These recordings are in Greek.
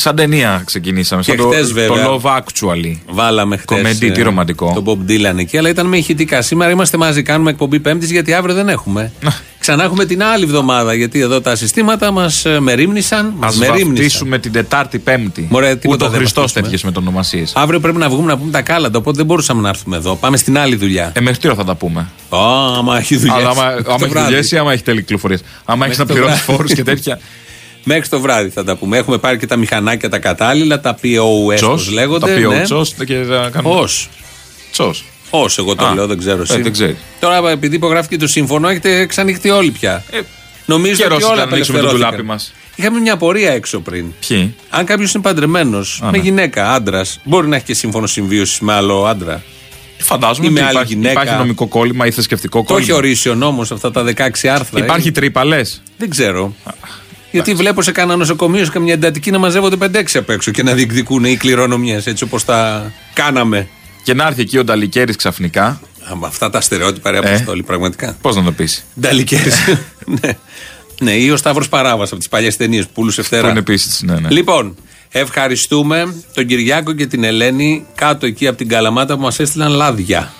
Σαν ταινία ξεκινήσαμε. Και σαν το, χτες, βέβαια. το Love Actually. Βάλαμε χθες. Κομεντή, τι ρομαντικό. Τον Bob Dylan εκεί, αλλά ήταν με ηχητικά. Σήμερα είμαστε μαζί, κάνουμε εκπομπή Πέμπτης, γιατί αύριο δεν έχουμε. Ξανά έχουμε την άλλη εβδομάδα, γιατί εδώ τα συστήματα μας μερίμνησαν. Α Μας μερίμνησαν. βαφτίσουμε την Τετάρτη Πέμπτη. Μωρέ, τίποτα Ούτε ο δεν Χριστός βαφτίσουμε. τέτοιες μετονομασίες. Αύριο πρέπει να βγούμε να πούμε τα κάλαντα, οπότε δεν μπορούσαμε να έρθουμε εδώ. Πάμε στην άλλη δουλειά. Ε, μέχρι τι ώρα θα τα πούμε; Ω, άμα έχει δουλειά. Αλλά άμα, άμα έχει δουλειές ή άμα έχει τελεικληφορίε. Άμα έχει Μέχρι να το πληρώνεις βράδυ. φόρους και τέτοια. Μέχρι το βράδυ θα τα πούμε. Έχουμε πάρει και τα μηχανάκια τα κατάλληλα, τα POS Τσος. όπως λέγονται. Τα πει ο ναι. Τσος και θα κάνουμε. Ως. Τσος. Ως, εγώ το Α, λέω, δεν ξέρω εσύ. ε, δεν ξέρει. Τώρα, επειδή υπογράφηκε το σύμφωνο, έχετε ξανοιχτεί όλοι πια. Ε, Νομίζω καιρός ότι όλα ήταν να ανοίξουμε το απελευθερώθηκαν. ντουλάπι μας. Είχαμε μια πορεία έξω πριν. Ποιοι; Αν κάποιος είναι παντρεμένος με ναι. γυναίκα, άντρας, μπορεί να έχει και σύμφωνο συμβίωσης με άλλο άντρα. Φαντάζομαι Ή με ότι άλλη υπάρχει, γυναίκα. υπάρχει νομικό κόλλημα ή θρησκευτικό Το έχει κόλλημα. ορίσει ο νόμος αυτά τα 16 άρθρα. Υπάρχει ε. τρύπα, λες. Δεν ξέρω. Γιατί βλέπω σε κανένα νοσοκομείο, σε καμιά εντατική να μαζεύονται 5-6 απ' έξω και να διεκδικούν οι κληρονομιές έτσι όπως τα κάναμε. Και να έρθει εκεί ο Νταλικέρης ξαφνικά. Α, με αυτά τα στερεότυπα ρε Ε. αποστόλη, πραγματικά. Πώς να το πεις. Νταλικέρι. ναι. ναι, ή ο Σταύρος Παράβας από τις παλιές ταινίες που πουλούσε Που φτερά. είναι επίσης. Ναι, ναι. Λοιπόν, ευχαριστούμε τον Κυριάκο και την Ελένη κάτω εκεί από την Καλαμάτα που μας έστειλαν λάδια.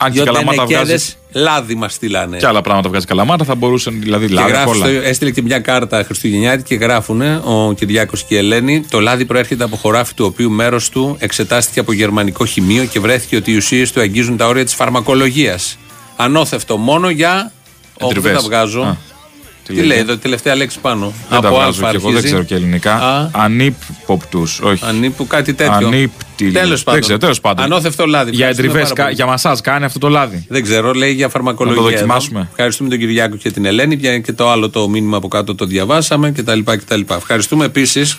Αν και η Δυο Καλαμάτα τενεκέδες βγάζεις. λάδι μας στείλανε. Και άλλα πράγματα βγάζει Καλαμάτα θα μπορούσαν δηλαδή Και λάδι απ' γράφει όλα. στο- έστειλε και μια κάρτα Χριστουγεννιάτικη και γράφουν ο Κυριάκος και η Ελένη. Το λάδι προέρχεται από χωράφι του οποίου μέρος του εξετάστηκε από γερμανικό χημείο και βρέθηκε ότι οι ουσίες του αγγίζουν τα όρια της φαρμακολογίας. Ανώθευτο μόνο για. Όχι, δεν Εντριβές. τα βγάζω. Α, Τι, λέγεται; λέει εδώ, τελευταία λέξη πάνω. Δεν τα από βγάζω Α και εγώ, δεν αρχίζει. ξέρω και ελληνικά. Α. Ανύποπτους, όχι. Ανύπου κάτι τέτοιο. Ανύπτη. Τέλος Δεν πάντων. ξέρω, τέλος πάντων. Ανώθευτο λάδι. Για Ευχαριστούμε εντριβές, πάρα πολύ. για μασάζ κάνει αυτό το λάδι. Δεν ξέρω, λέει για φαρμακολογία. Να το εδώ. δοκιμάσουμε. Ευχαριστούμε τον Κυριάκο και την Ελένη πια και το άλλο το μήνυμα από κάτω το διαβάσαμε κτλ. κτλ. Ευχαριστούμε επίσης.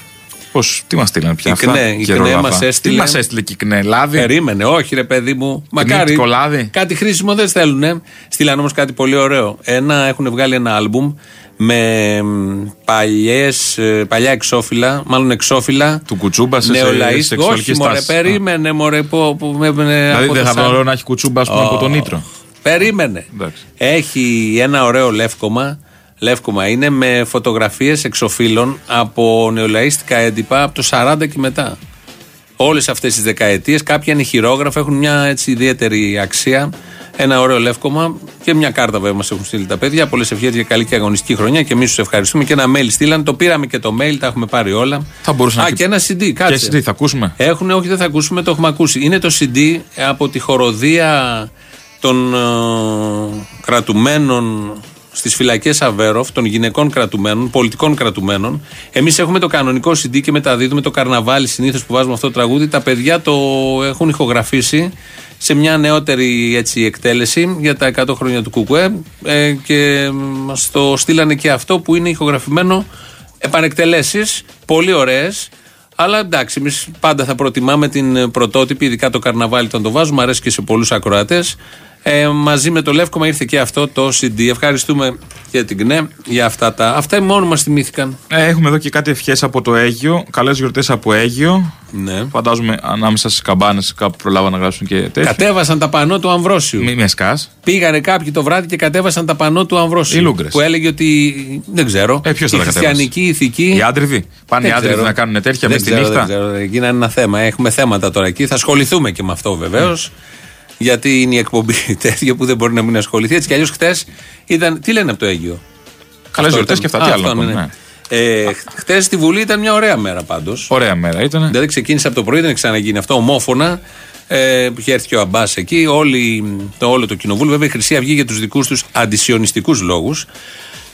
Πώς, τι μας στείλανε πια. Η αυτά, ΚΝΕ, η καιρό ΚΝΕ αυτά. μας έστειλε- Τι μας έστειλε και η ΚΝΕ, λάδι; Περίμενε, όχι ρε παιδί μου. Μακάρι. Νύπτικο λάδι. Κάτι χρήσιμο δεν στέλνουν. Στείλαν όμως κάτι πολύ ωραίο. Ένα, έχουν βγάλει ένα άλμπουμ με μ, παλιές, ε, παλιά εξώφυλλα, μάλλον εξώφυλλα. Του κουτσούμπα σε νεολαίστ- σεξουαλικής Όχι, μωρέ, στάση. περίμενε, μωρέ. Που, που, με, με, Δηλαδή από δεν το θα σαν- βρω ωραίο να έχει κουτσούμπα ας πούμε, από τον Νίτρο. Περίμενε. Εντάξει. Έχει ένα ωραίο λεύκομα. Λεύκομα είναι με φωτογραφίες εξοφύλων από νεολαίστικα έντυπα από το 40 και μετά. Όλες αυτές τις δεκαετίες, κάποια είναι χειρόγραφα, έχουν μια έτσι ιδιαίτερη αξία. Ένα ωραίο λεύκομα και μια κάρτα βέβαια μας έχουν στείλει τα παιδιά. Πολλές ευχές για καλή και αγωνιστική χρονιά και εμείς τους ευχαριστούμε. Και ένα mail στείλαν. Το πήραμε και το mail, τα έχουμε πάρει όλα. Θα μπορούσε Α, να και ένα CD, κάτσε. Και εσύ θα ακούσουμε. Έχουν, όχι δεν θα ακούσουμε, το έχουμε ακούσει. Είναι το CD από τη χοροδία των ε, κρατουμένων στις φυλακές Αβέροφ, των γυναικών κρατουμένων, πολιτικών κρατουμένων. Εμείς έχουμε το κανονικό CD και μεταδίδουμε το καρναβάλι συνήθως που βάζουμε αυτό το τραγούδι. Τα παιδιά το έχουν ηχογραφήσει σε μια νεότερη έτσι, εκτέλεση για τα 100 χρόνια του Κουκουέ ε, και μας το στείλανε και αυτό που είναι ηχογραφημένο επανεκτελέσεις, πολύ ωραίες αλλά εντάξει, εμείς πάντα θα προτιμάμε την ε, πρωτότυπη, ειδικά το καρναβάλι όταν το βάζουμε, αρέσει και σε πολλούς ακροατές. Ε, μαζί με το Λεύκομα ήρθε και αυτό το CD. Ευχαριστούμε και την ΚΝΕ για αυτά τα. Αυτά μόνο μας θυμήθηκαν. Ε, έχουμε εδώ και κάτι ευχές από το Αίγιο. Καλές γιορτές από Αίγιο. Ναι. Φαντάζομαι ανάμεσα στις καμπάνες κάπου προλάβαν να γράψουν και τέτοια. Κατέβασαν τα πανό του Αμβρόσιου. Μη με σκάς. Πήγανε κάποιοι το βράδυ και κατέβασαν τα πανό του Αμβρόσιου. Οι Λούγκρες. Που έλεγε ότι. Δεν ξέρω. Ε, ποιος θα η τα κατέβασε; χριστιανική ηθική. Οι άντριβοι. Πάνε οι Δεν άντριβοι ξέρω. να κάνουν τέτοια Δεν μες τη ξέρω, νύχτα; Δεν ξέρω. Εκεί είναι ένα θέμα. Έχουμε θέματα τώρα εκεί. Θα ασχοληθούμε και με αυτό βεβαίως. Γιατί είναι η εκπομπή τέτοια που δεν μπορεί να μην ασχοληθεί. Έτσι κι αλλιώς χτες ήταν. Τι λένε από το Αίγυο. Καλέ Αυτό γιορτέ ήταν. και αυτά. Α, Τι άλλο αυτό, να ναι, πούμε. ναι. ναι. Ε, Χθε στη Βουλή ήταν μια ωραία μέρα πάντως. Ωραία μέρα ήταν. Δηλαδή ξεκίνησε από το πρωί, δεν έχει ξαναγίνει αυτό, ομόφωνα. Ε, είχε έρθει και ο Αμπάς εκεί. Όλοι, το, όλο το κοινοβούλιο, βέβαια η Χρυσή Αυγή για τους δικούς τους αντισιωνιστικού λόγους.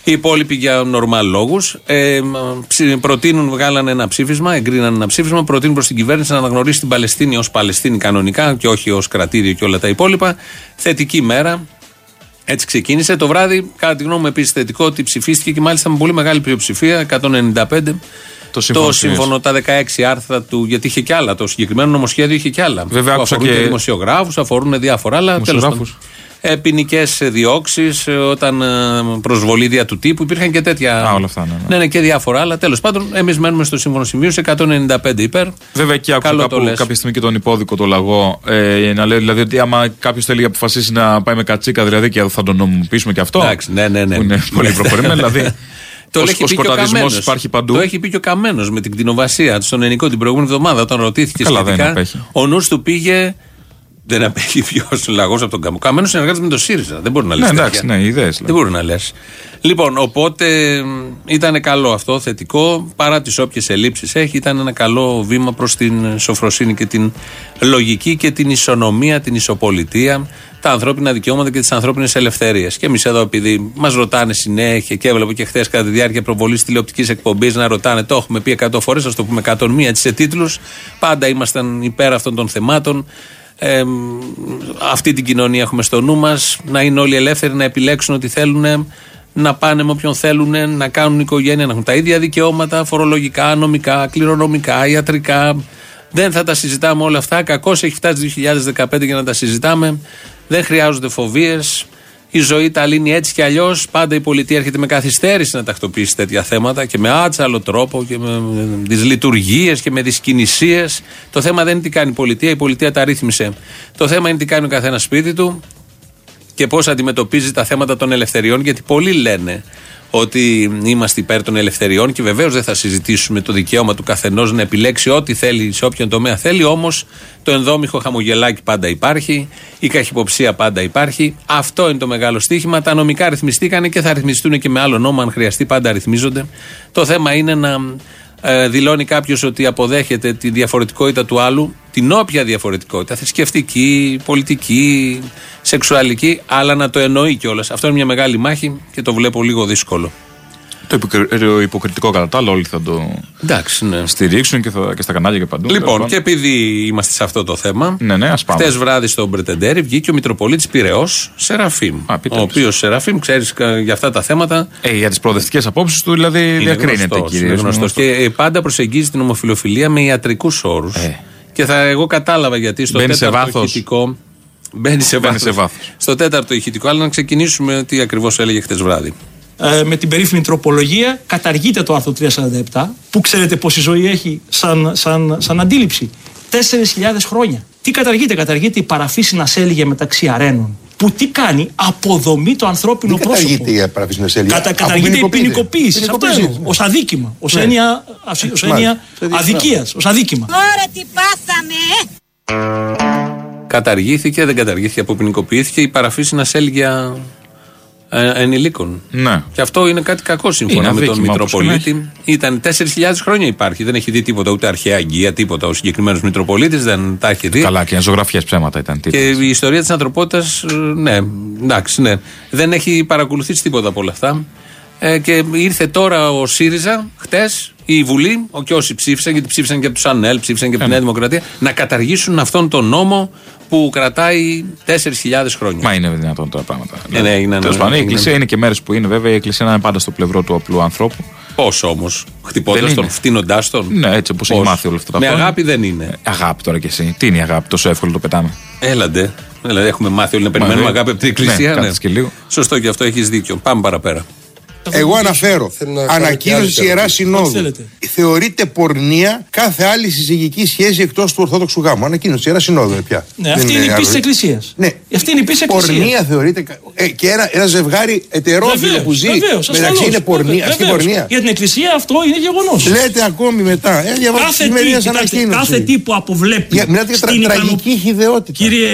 Οι υπόλοιποι για νορμάλ λόγους. Ε, ψη- προτείνουν, βγάλανε ένα ψήφισμα, εγκρίναν ένα ψήφισμα, προτείνουν προς την κυβέρνηση να αναγνωρίσει την Παλαιστίνη ως Παλαιστίνη κανονικά και όχι ως κρατήριο και όλα τα υπόλοιπα. Θετική μέρα. Έτσι ξεκίνησε. Το βράδυ, κατά τη γνώμη μου, επίσης θετικό ότι ψηφίστηκε και μάλιστα με πολύ μεγάλη πλειοψηφία, 195. Το σύμφωνο Το σύμφωνο, τα 16 άρθρα του, γιατί είχε κι άλλα. Το συγκεκριμένο νομοσχέδιο είχε κι άλλα. Βέβαια, που άκουσα αφορούν και- και δημοσιογράφους, αφορούν διάφορα άλλα. τέλος πάντων. Δημοσιογράφους. Ε, Ποινικέ διώξει, όταν ε, προσβολή δια του τύπου. Υπήρχαν και τέτοια. Α, όλα αυτά, ναι, ναι. ναι, ναι, και διάφορα άλλα. Τέλος πάντων, εμείς μένουμε στο σύμφωνο συμβίωση 195 υπέρ. Βέβαια εκεί άκουσα Καλό το κάπου, λες. κάποια στιγμή και τον υπόδικο το λαγό ε, να λέει δηλαδή ότι άμα κάποιος θέλει να αποφασίσει να πάει με κατσίκα δηλαδή και θα τον νομιμοποιήσουμε και αυτό. Εντάξει, ναι, ναι, ναι. Που είναι πολύ προχωρημένο. δηλαδή Το ο, έχει ο πει και ο σκοταδισμός Καμένος. υπάρχει παντού. Το έχει πει και ο Καμένος με την κτηνοβασία στον Ενικό την προηγούμενη εβδομάδα όταν ρωτήθηκε Καλά, δεν σχετικά. απέχει. Ο νους του πήγε. Δεν απέχει ποιος λαγός από τον Καμένο. Ο Καμένος συνεργάζεται με τον ΣΥΡΙΖΑ. Δεν μπορεί να λες. Ναι, εντάξει, ναι, ιδέες. Δεν μπορεί να λες. Λοιπόν, οπότε ήταν καλό αυτό, θετικό. Παρά τις όποιες ελλείψεις έχει, ήταν ένα καλό βήμα προς την σοφροσύνη και την λογική και την ισονομία, την ισοπολιτεία, τα ανθρώπινα δικαιώματα και τις ανθρώπινες ελευθερίες. Και εμείς εδώ, επειδή μας ρωτάνε συνέχεια και έβλεπα και χθες κατά τη διάρκεια προβολής τηλεοπτικής εκπομπής να ρωτάνε, το έχουμε πει 100 φορές, ας το πούμε 101 έτσι σε τίτλους. Πάντα ήμασταν υπέρ αυτών των θεμάτων. Ε, αυτή την κοινωνία έχουμε στο νου μας. Να είναι όλοι ελεύθεροι να επιλέξουν ό,τι θέλουν, να πάνε με όποιον θέλουν, να κάνουν οικογένεια, να έχουν τα ίδια δικαιώματα, φορολογικά, νομικά, κληρονομικά, ιατρικά. Δεν θα τα συζητάμε όλα αυτά. Κακώς έχει φτάσει το 2015 για να τα συζητάμε. Δεν χρειάζονται φοβίες. Η ζωή τα λύνει έτσι κι αλλιώς. Πάντα η πολιτεία έρχεται με καθυστέρηση να τακτοποιήσει τέτοια θέματα και με άτσαλο τρόπο και με τις λειτουργίες και με δυσκινησίε. Το θέμα δεν είναι τι κάνει η πολιτεία, η πολιτεία τα ρύθμισε. Το θέμα είναι τι κάνει ο καθένας σπίτι του και πώς αντιμετωπίζει τα θέματα των ελευθεριών. Γιατί πολλοί λένε ότι είμαστε υπέρ των ελευθεριών και βεβαίως δεν θα συζητήσουμε το δικαίωμα του καθενός να επιλέξει ό,τι θέλει σε όποιον τομέα θέλει. Όμως το ενδόμηχο χαμογελάκι πάντα υπάρχει, η καχυποψία πάντα υπάρχει. Αυτό είναι το μεγάλο στίχημα. Τα νομικά ρυθμιστήκανε και θα ρυθμιστούν και με άλλο νόμο, αν χρειαστεί, πάντα ρυθμίζονται. Το θέμα είναι να ε, δηλώνει κάποιος ότι αποδέχεται τη διαφορετικότητα του άλλου, την όποια διαφορετικότητα, θρησκευτική, πολιτική, σεξουαλική, αλλά να το εννοεί κιόλας. Αυτό είναι μια μεγάλη μάχη και το βλέπω λίγο δύσκολο. Το υποκρι- το υποκριτικό κατά τα άλλα όλοι θα το Εντάξει, ναι. στηρίξουν και, θα, και στα κανάλια και παντού. Λοιπόν, Τέλος και επειδή είμαστε σε αυτό το θέμα, Ναι, ναι, ας πάμε. χτε βράδυ στον Πρετεντέρη βγήκε ο Μητροπολίτης Πυραιός Σεραφείμ. Α, πείτε ο μας. οποίος Σεραφείμ, ξέρεις για αυτά τα θέματα, Ε, για τις προοδευτικές απόψεις του δηλαδή είναι διακρίνεται γνωστός, κυρίω. είναι γνωστός. Και ε, πάντα προσεγγίζει την ομοφιλοφιλία με ιατρικούς όρους. Ε. Και θα, εγώ κατάλαβα γιατί στο Μπαίνει σε τέταρτο βάθος. ηχητικό. Μπαίνει σε Μπαίνει βάθος. σε βάθος. Στο τέταρτο ηχητικό, αλλά να ξεκινήσουμε τι ακριβώς έλεγε χτε βράδυ. Ε, με την περίφημη τροπολογία καταργείται το άρθρο 347 που ξέρετε πόση ζωή έχει σαν, σαν, σαν αντίληψη. 4.000 χρόνια. Τι καταργείται, καταργείται η παραφύση να σέλιγε μεταξύ αρένων. Που τι κάνει, αποδομεί το ανθρώπινο Δεν πρόσωπο. καταργείται η παραφύση να Κατα, καταργείται η ποινικοποίηση. Αυτό Ποινικοποίηση, εννοώ. ναι. Ω αδίκημα. Ω Ναι. έννοια, ως Μάλιστα. έννοια Σε δει- αδικίας. Ω αδίκημα. Ωραία τι πάθαμε, ε! Καταργήθηκε, δεν καταργήθηκε, αποποινικοποιήθηκε η παραφύση να έλεγε ε, ενηλίκων. Ναι. Και αυτό είναι κάτι κακό σύμφωνα Είναι με τον αδίκημα, όπως Μητροπολίτη. Ήταν 4.000 χρόνια υπάρχει. Δεν έχει δει τίποτα, ούτε αρχαία αγγεία, τίποτα. Ο συγκεκριμένος Μητροπολίτης δεν τα έχει δει. Καλά, και ζωγραφιές ψέματα ήταν. Και τίτλος. η ιστορία της ανθρωπότητας, ναι, εντάξει, ναι. Δεν έχει παρακολουθήσει τίποτα από όλα αυτά. Ε, και ήρθε τώρα ο ΣΥΡΙΖΑ, χτες, η Βουλή, ο, και όσοι ψήφισαν, γιατί ψήφισαν και από τους ΑΝΕΛ, ψήφισαν και από τη Νέα Δημοκρατία, να καταργήσουν αυτόν τον νόμο που κρατάει 4.000 χρόνια. Μα είναι δυνατόν τώρα πράγματα. Ναι, ναι, είναι, Τέλος ναι, πάντων, η είναι. Εκκλησία είναι και μέρε που είναι βέβαια. Η Εκκλησία να είναι πάντα στο πλευρό του απλού ανθρώπου. Πώς όμως, χτυπώντας Δεν τον, είναι. φτύνοντάς τον; Ναι, έτσι όπως έχει Πώς; μάθει όλα αυτά τα Με χρόνια. αγάπη δεν είναι. Ε, Αγάπη τώρα κι εσύ. Τι είναι η αγάπη, τόσο εύκολο το πετάμε; Έλαντε. Δηλαδή, έχουμε μάθει όλοι να περιμένουμε ναι. αγάπη από την Εκκλησία. Ναι, κάτσε και λίγο. Σωστό και αυτό, έχεις δίκιο. Πάμε παραπέρα. Εγώ αναφέρω. Θέλω να κάνω και Ανακοίνωση άλλη τη Ιεράς ερώτηση. Ό,τι Συνόδου. θέλετε. Θεωρείται πορνεία κάθε άλλη συζυγική σχέση εκτός του Ορθόδοξου γάμου. Ανακοίνωση τη Ιεράς Συνόδου, ε, πια. Ναι, Δεν αυτή είναι η άλλο. πίστη τη Εκκλησίας. Ναι. Αυτή είναι η πίστη τη Εκκλησίας. Πορνεία θεωρείται. κα- Ε, και ένα, ένα ζευγάρι ετερόφιλο Βεβαίως, που ζει βεβαίως, μεταξύ ασφαλώς. είναι πορνεία. Αυτή Βεβαίως. πορνεία. Για την Εκκλησία αυτό είναι γεγονός. Λέτε ακόμη μετά. Ε, διαβάστε Κάθε τη τι, σημερινή κοιτάξτε, ανακοίνωσης. κάθε τι που αποβλέπει. Για- Μιλάτε για τρα- στην ικανο- τραγική χιδεότητα. Κύριε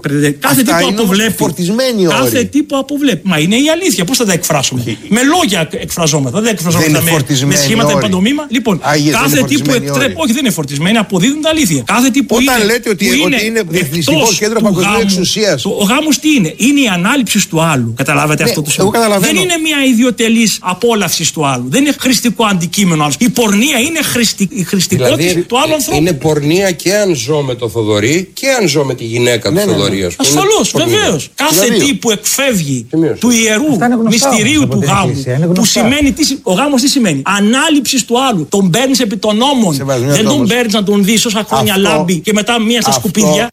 Πρεδέ, κάθε Αυτά τι που είναι όμως αποβλέπει. φορτισμένοι όροι. Κάθε τι που αποβλέπει. Μα είναι η αλήθεια. Πώς θα τα εκφράσουμε; Με λόγια εκφραζόμαστε. Δεν εκφραζόμαστε Δεν είναι με, με φορτισμένοι σχήματα όροι. παντομήμα. Λοιπόν, Άγιες, δεν κάθε είναι τι που φορτισμένοι εκτρέπει. όροι. Όχι, δεν είναι φορτισμένοι, αποδίδουν τα αλήθεια. Κάθε τι που Όταν είναι, λέτε ότι- που ότι είναι διεθνιστικό εκτός κέντρο του παγκοσμίου γάμου, εξουσίας. το- Ο γάμος τι είναι; Είναι η ανάληψης του άλλου. Καταλάβατε Ναι, αυτό το εγώ σημείο. καταλαβαίνω. Δεν είναι μια ιδιωτελής απόλαυσης του άλλου. Δεν είναι χρηστικό αντικείμενο άλλου. Η πορνεία είναι χρηστη, η χρηστικότητα Δηλαδή, του άλλου ανθρώπου. είναι πορνεία και αν ζω με το Θοδωρή και αν ζω με τη γυναίκα του Ναι, ναι, ναι. Θοδωρή. ας πούμε. Ασφαλώς, Πορνεία. βεβαίως. Κάθε δύο. τι που εκφεύγει Σημείωσα. του ιερού Αυτά είναι γνωστά μυστηρίου όμως από του την γάμου. Εκκλησία, είναι Που γνωστά. σημαίνει, τι, συ- ο γάμος τι σημαίνει; Ανάληψης του άλλου. Τον παίρνεις επί των νόμων. Σεβασμιότο Δεν τον όμως. παίρνεις να τον δεις όσα χρόνια Αυτό- λάμπει και μετά μία στα αυτό- σκουπίδια.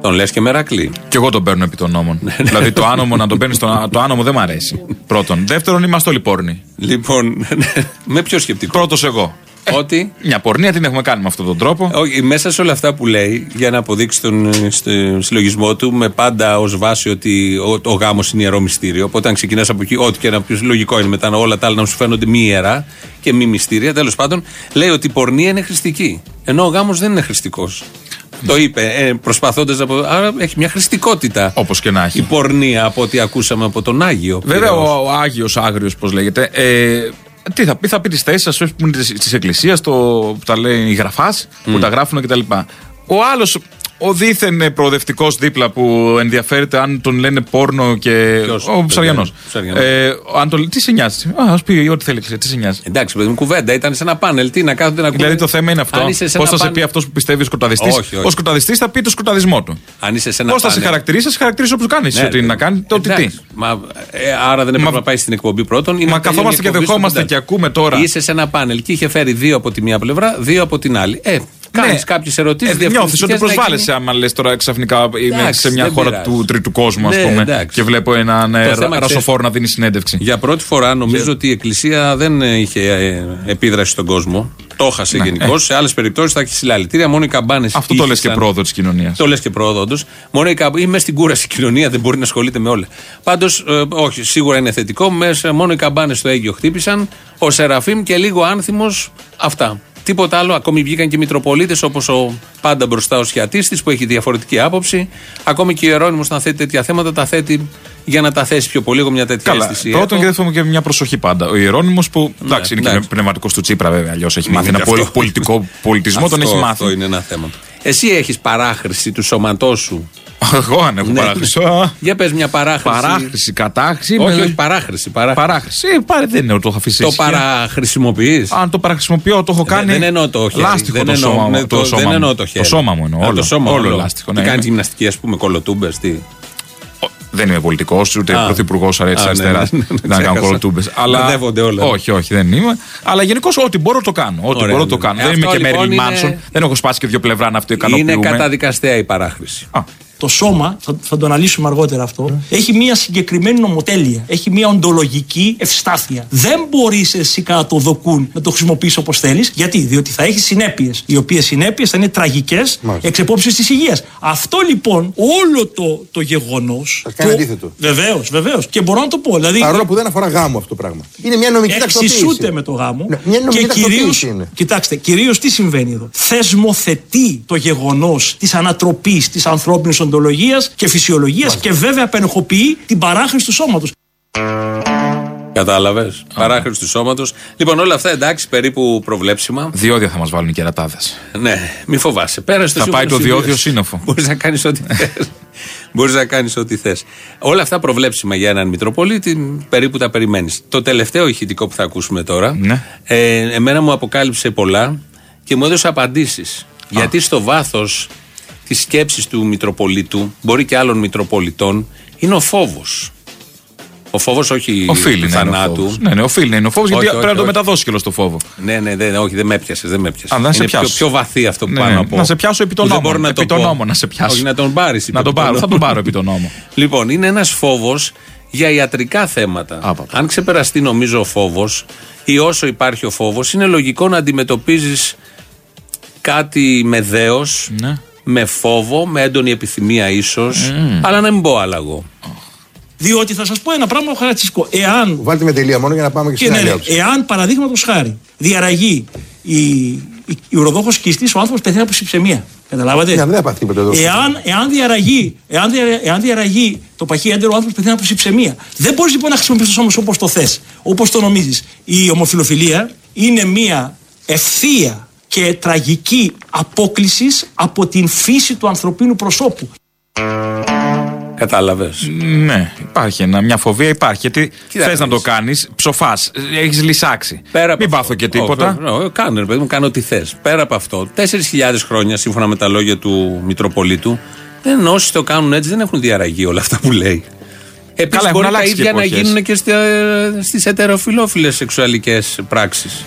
Τον λες και μερακλή. Και εγώ τον παίρνω επί των νόμων. δηλαδή το άνομο να τον παίρνεις, το άνομο δεν μ' αρέσει. Πρώτον. Δεύτερον, είμαστε όλοι πόρνοι. Λοιπόν, με ποιο σκεπτικό. Πρώτος εγώ. Ότι. Μια πορνεία την έχουμε κάνει με αυτόν τον τρόπο. Όχι, μέσα σε όλα αυτά που λέει, για να αποδείξει τον ε, στο συλλογισμό του, με πάντα ως βάση ότι ο, ο γάμος είναι ιερό μυστήριο. Οπότε, αν ξεκινάς από εκεί, ό,τι και να πεις, λογικό είναι μετά όλα τα άλλα να σου φαίνονται μη ιερά και μη μυστήρια. Τέλος πάντων, λέει ότι η πορνεία είναι χρηστική. Ενώ ο γάμος δεν είναι χρηστικό. Το είπε, ε, προσπαθώντας να. πω- Άρα έχει μια χρηστικότητα. Όπως και να έχει. Η πορνεία από ό,τι ακούσαμε από τον Άγιο. Βέβαια, Πυραιός. ο, ο Άγιος Άγριος, πώς λέγεται, ε, τι θα πει, θα πει τις θέσεις, α πούμε, της Εκκλησίας, που τα λέει οι γραφάς, που τα γράφουν κτλ. Ο άλλος, ο δίθεν προοδευτικός δίπλα που ενδιαφέρεται αν τον λένε πόρνο και. Ποιος; ο Ψαριανός. Ψαριανός. Ε, αν τον, τι σε νοιάζει; Α ας πει ό,τι θέλει, τι σε νοιάζει; Εντάξει, παιδί μου, κουβέντα ήταν σε ένα πάνελ. Τι να κάθονται να ακούνε. Δηλαδή το θέμα είναι αυτό. Αν είσαι σε Πώς ένα θα σε πάνελ- πει αυτός που πιστεύει ο σκοταδιστής; Όχι, όχι. Ο σκοταδιστής θα πει το σκοταδισμό του. Αν είσαι σε ένα Πώς θα σε πάνελ. χαρακτηρίσει, θα σε χαρακτηρίσει όπως κάνεις. Ναι, Ό,τι ναι. να κάνει, το ότι τι. Εντάξει, Μα, ε, άρα δεν έπρεπε Μα- να πάει στην εκπομπή πρώτον. ή Μα να τελειώνει καθόμαστε η και εκπομπή στο δεχόμαστε πεντάλεπτο. και ακούμε τώρα. Είσαι σε ένα πάνελ και είχε φέρει δύο από τη μία πλευρά, δύο από την άλλη. Ε, κάνεις Ναι. κάποιες ερωτήσεις. Ε, Νιώθεις ότι προσβάλλεσαι άμα λες τώρα ξαφνικά είμαι Εντάξει, σε μια δεν χώρα πειράζει. του τρίτου κόσμου, ας Ναι, πούμε, εντάξει. και βλέπω έναν ε, Το θέμα, ρασοφόρο να δίνει συνέντευξη. Για πρώτη φορά νομίζω ότι η Εκκλησία δεν ε, είχε ε, επίδραση στον κόσμο. Το έχασε γενικώς. Σε άλλες περιπτώσεις θα έχει συλλαλητήρια. Μόνο οι καμπάνες. Ναι, ε. Αυτό το λες και πρόοδο της κοινωνίας. Το λες και πρόοδο, όντως. Μόνο η καμπ... είμαι στην κούραση η κοινωνία, δεν μπορεί να ασχολείται με όλα. Πάντως, όχι, σίγουρα είναι θετικό. Μέσα, μόνο οι καμπάνες στο Αίγιο χτύπησαν. Ο Σεραφείμ και λίγο άνθιμος. Αυτά. Τίποτα άλλο. Ακόμη βγήκαν και οι Μητροπολίτες όπως ο πάντα μπροστά ο Σιατίστης που έχει διαφορετική άποψη. Ακόμη και ο Ιερόνιμος να θέτει τέτοια θέματα τα θέτει για να τα θέσει πιο πολύ. Εγώ μια τέτοια Καλά. αίσθηση. Πρώτον έχω. και δεύτερον και μια προσοχή πάντα. Ο Ιερόνιμος που. εντάξει, είναι και εντάξει. πνευματικός του Τσίπρα βέβαια. Αλλιώς έχει Μην μάθει είναι ένα και πολ- αυτό. πολιτικό πολιτισμό, τον Αυτό- έχει Αυτό μάθει. είναι ένα θέμα. Εσύ έχεις παράχρηση του σώματός σου. Εγώ αν έχω Ναι. παράχρηση. Α, Για πες μια παράχρηση. Παράχρηση, κατάχρηση. Όχι, με- όχι, παράχρηση. παράχρηση. Παράχρηση. Ε, πάρε, δεν είναι ότι το έχω αφήσει. Το ησυχία. παραχρησιμοποιείς. Αν το παραχρησιμοποιώ, το έχω κάνει. δεν εννοώ το χέρι. Λάστιχο δεν το εννοώ, σώμα ναι, μου. το- Το σώμα δεν μου. εννοώ το χέρι. Το σώμα μου εννοώ. Α, Όλο, το σώμα, όλο όλο. λάστιχο. Τι ναι. κάνεις γυμναστική, ας πούμε, κολοτούμπες. Τι; Ο- Δεν είμαι πολιτικός, ούτε Α. πρωθυπουργός τη Α, ναι, αριστεράς. ναι, ναι, Δεν κάνω ξέχασα. κολοτούμπες. Μπερδεύονται όλα. Όχι, όχι, δεν είμαι. Αλλά γενικώς ό,τι μπορώ το κάνω. Ό,τι Ωραία, μπορώ το ναι. κάνω. Ε, Δεν είμαι αυτό και λοιπόν Μέριλ είναι- Μάνσον. Δεν έχω σπάσει και δύο πλευρά να αυτό Είναι ικανοποιούμε. καταδικαστέα η παράχρηση. Α, Το σώμα, θα, θα το αναλύσουμε αργότερα αυτό, έχει μια συγκεκριμένη νομοτέλεια. Έχει μια οντολογική ευστάθεια. Δεν μπορείς εσύ κατά το δοκούν να το χρησιμοποιήσει όπως θέλεις. Γιατί; Διότι θα έχεις συνέπειες. Οι οποίες συνέπειες θα είναι τραγικές Μάλιστα. εξ επόψη της υγείας. Αυτό λοιπόν, όλο το, το γεγονός. Σας κάνει αντίθετο. Βεβαίως, βεβαίως. Και μπορώ να το πω. Δηλαδή, Παρόλο που δεν αφορά γάμο αυτό το πράγμα. Είναι μια νομική τακτοποίηση. εξισούται με το γάμο. Ναι, μια νομική και κυρίω. τακτοποίηση είναι. Κοιτάξτε, κυρίως τι συμβαίνει εδώ. Θεσμοθετεί το γεγονός της ανατροπής της ανθρώπινης οντολογία και φυσιολογίας και βέβαια απενεχοποιεί την παράχρηση του σώματος. Κατάλαβες. Παράχρηση του σώματος. Λοιπόν, όλα αυτά εντάξει, περίπου προβλέψιμα. διόδια θα μας βάλουν οι κερατάδες. Ναι, μη φοβάσαι. Πέρασε το Θα πάει το διόδιο σύννεφο. Μπορείς να κάνεις ό,τι θες. Μπορείς να κάνεις ό,τι θες. Όλα αυτά προβλέψιμα για έναν Μητροπολίτη, περίπου τα περιμένεις. Το τελευταίο ηχητικό που θα ακούσουμε τώρα, Ναι. ε, εμένα μου αποκάλυψε πολλά και μου έδωσε απαντήσεις. Γιατί στο βάθος τη σκέψη του Μητροπολίτου, μπορεί και άλλων Μητροπολιτών, είναι ο φόβος. Ο φόβος όχι Οφείλει του να είναι ο θανάτου. φόβος. Ναι, ναι, οφείλει να είναι ο φόβος γιατί Όχι, πρέπει όχι, να το όχι. μεταδώσει και στο φόβο. Ναι, ναι, ναι, όχι, δεν με έπιασες. Δεν με έπιασες. Α, δεν σε είναι πιο, πιάσω. πιο βαθύ αυτό που Ναι, πάω ναι. να πω. Να σε πιάσω επί των Που δεν νόμων. μπορώ να Επί το των πω. νόμων να σε πιάσω. Όχι, να τον πάρεις. Να τον πάρω, θα τον πάρω επί των νόμων. Λοιπόν, είναι ένας φόβος για ιατρικά θέματα. Άπαπα. Αν ξεπεραστεί, νομίζω, ο φόβος ή όσο υπάρχει ο φόβος, είναι λογικό να αντιμετωπίζεις κάτι με δέος, Ναι. Με φόβο, με έντονη επιθυμία ίσως, αλλά να μην πω άλλαγο. Διότι θα σας πω ένα πράγμα χαρακτηριστικό. Εάν Βάλτε με τελεία μόνο για να πάμε και Και στην ναι, άλλη ναι, όψη. εάν παραδείγματος χάρη διαραγεί η, η, η ουροδόχος κιστή, ο άνθρωπος πεθαίνει από συψεμία. Καταλάβατε; Ναι, δεν θα πάθει τίποτα εδώ. Εάν, εάν, διαραγεί, εάν, δια- εάν διαραγεί το παχύ έντερο, ο άνθρωπος πεθαίνει από συψεμία. Δεν μπορείς λοιπόν να χρησιμοποιήσεις όμως όπως το θες, όπως το νομίζεις. Η ομοφιλοφιλία είναι μια ευθεία και τραγική απόκλησης από την φύση του ανθρωπίνου προσώπου. Κατάλαβες. Ναι, υπάρχει ένα, μια φοβία, υπάρχει. Γιατί Κοίτα, θες να το δεις. κάνεις, ψοφάς, έχεις λυσάξει. Μην πάθω και τίποτα. Όχι, όχι, κάνε, ρε παιδί μου, κάνω ό,τι θες. Πέρα από αυτό, 4.000 χρόνια, σύμφωνα με τα λόγια του Μητροπολίτου, δεν, όσοι το κάνουν έτσι δεν έχουν διαραγεί όλα αυτά που λέει. Επίσης, Καλά, έχουν μπορεί τα αλλάξει και ίδια να εποχές. γίνουν και στις ετεροφιλόφιλες σεξουαλικές πράξεις.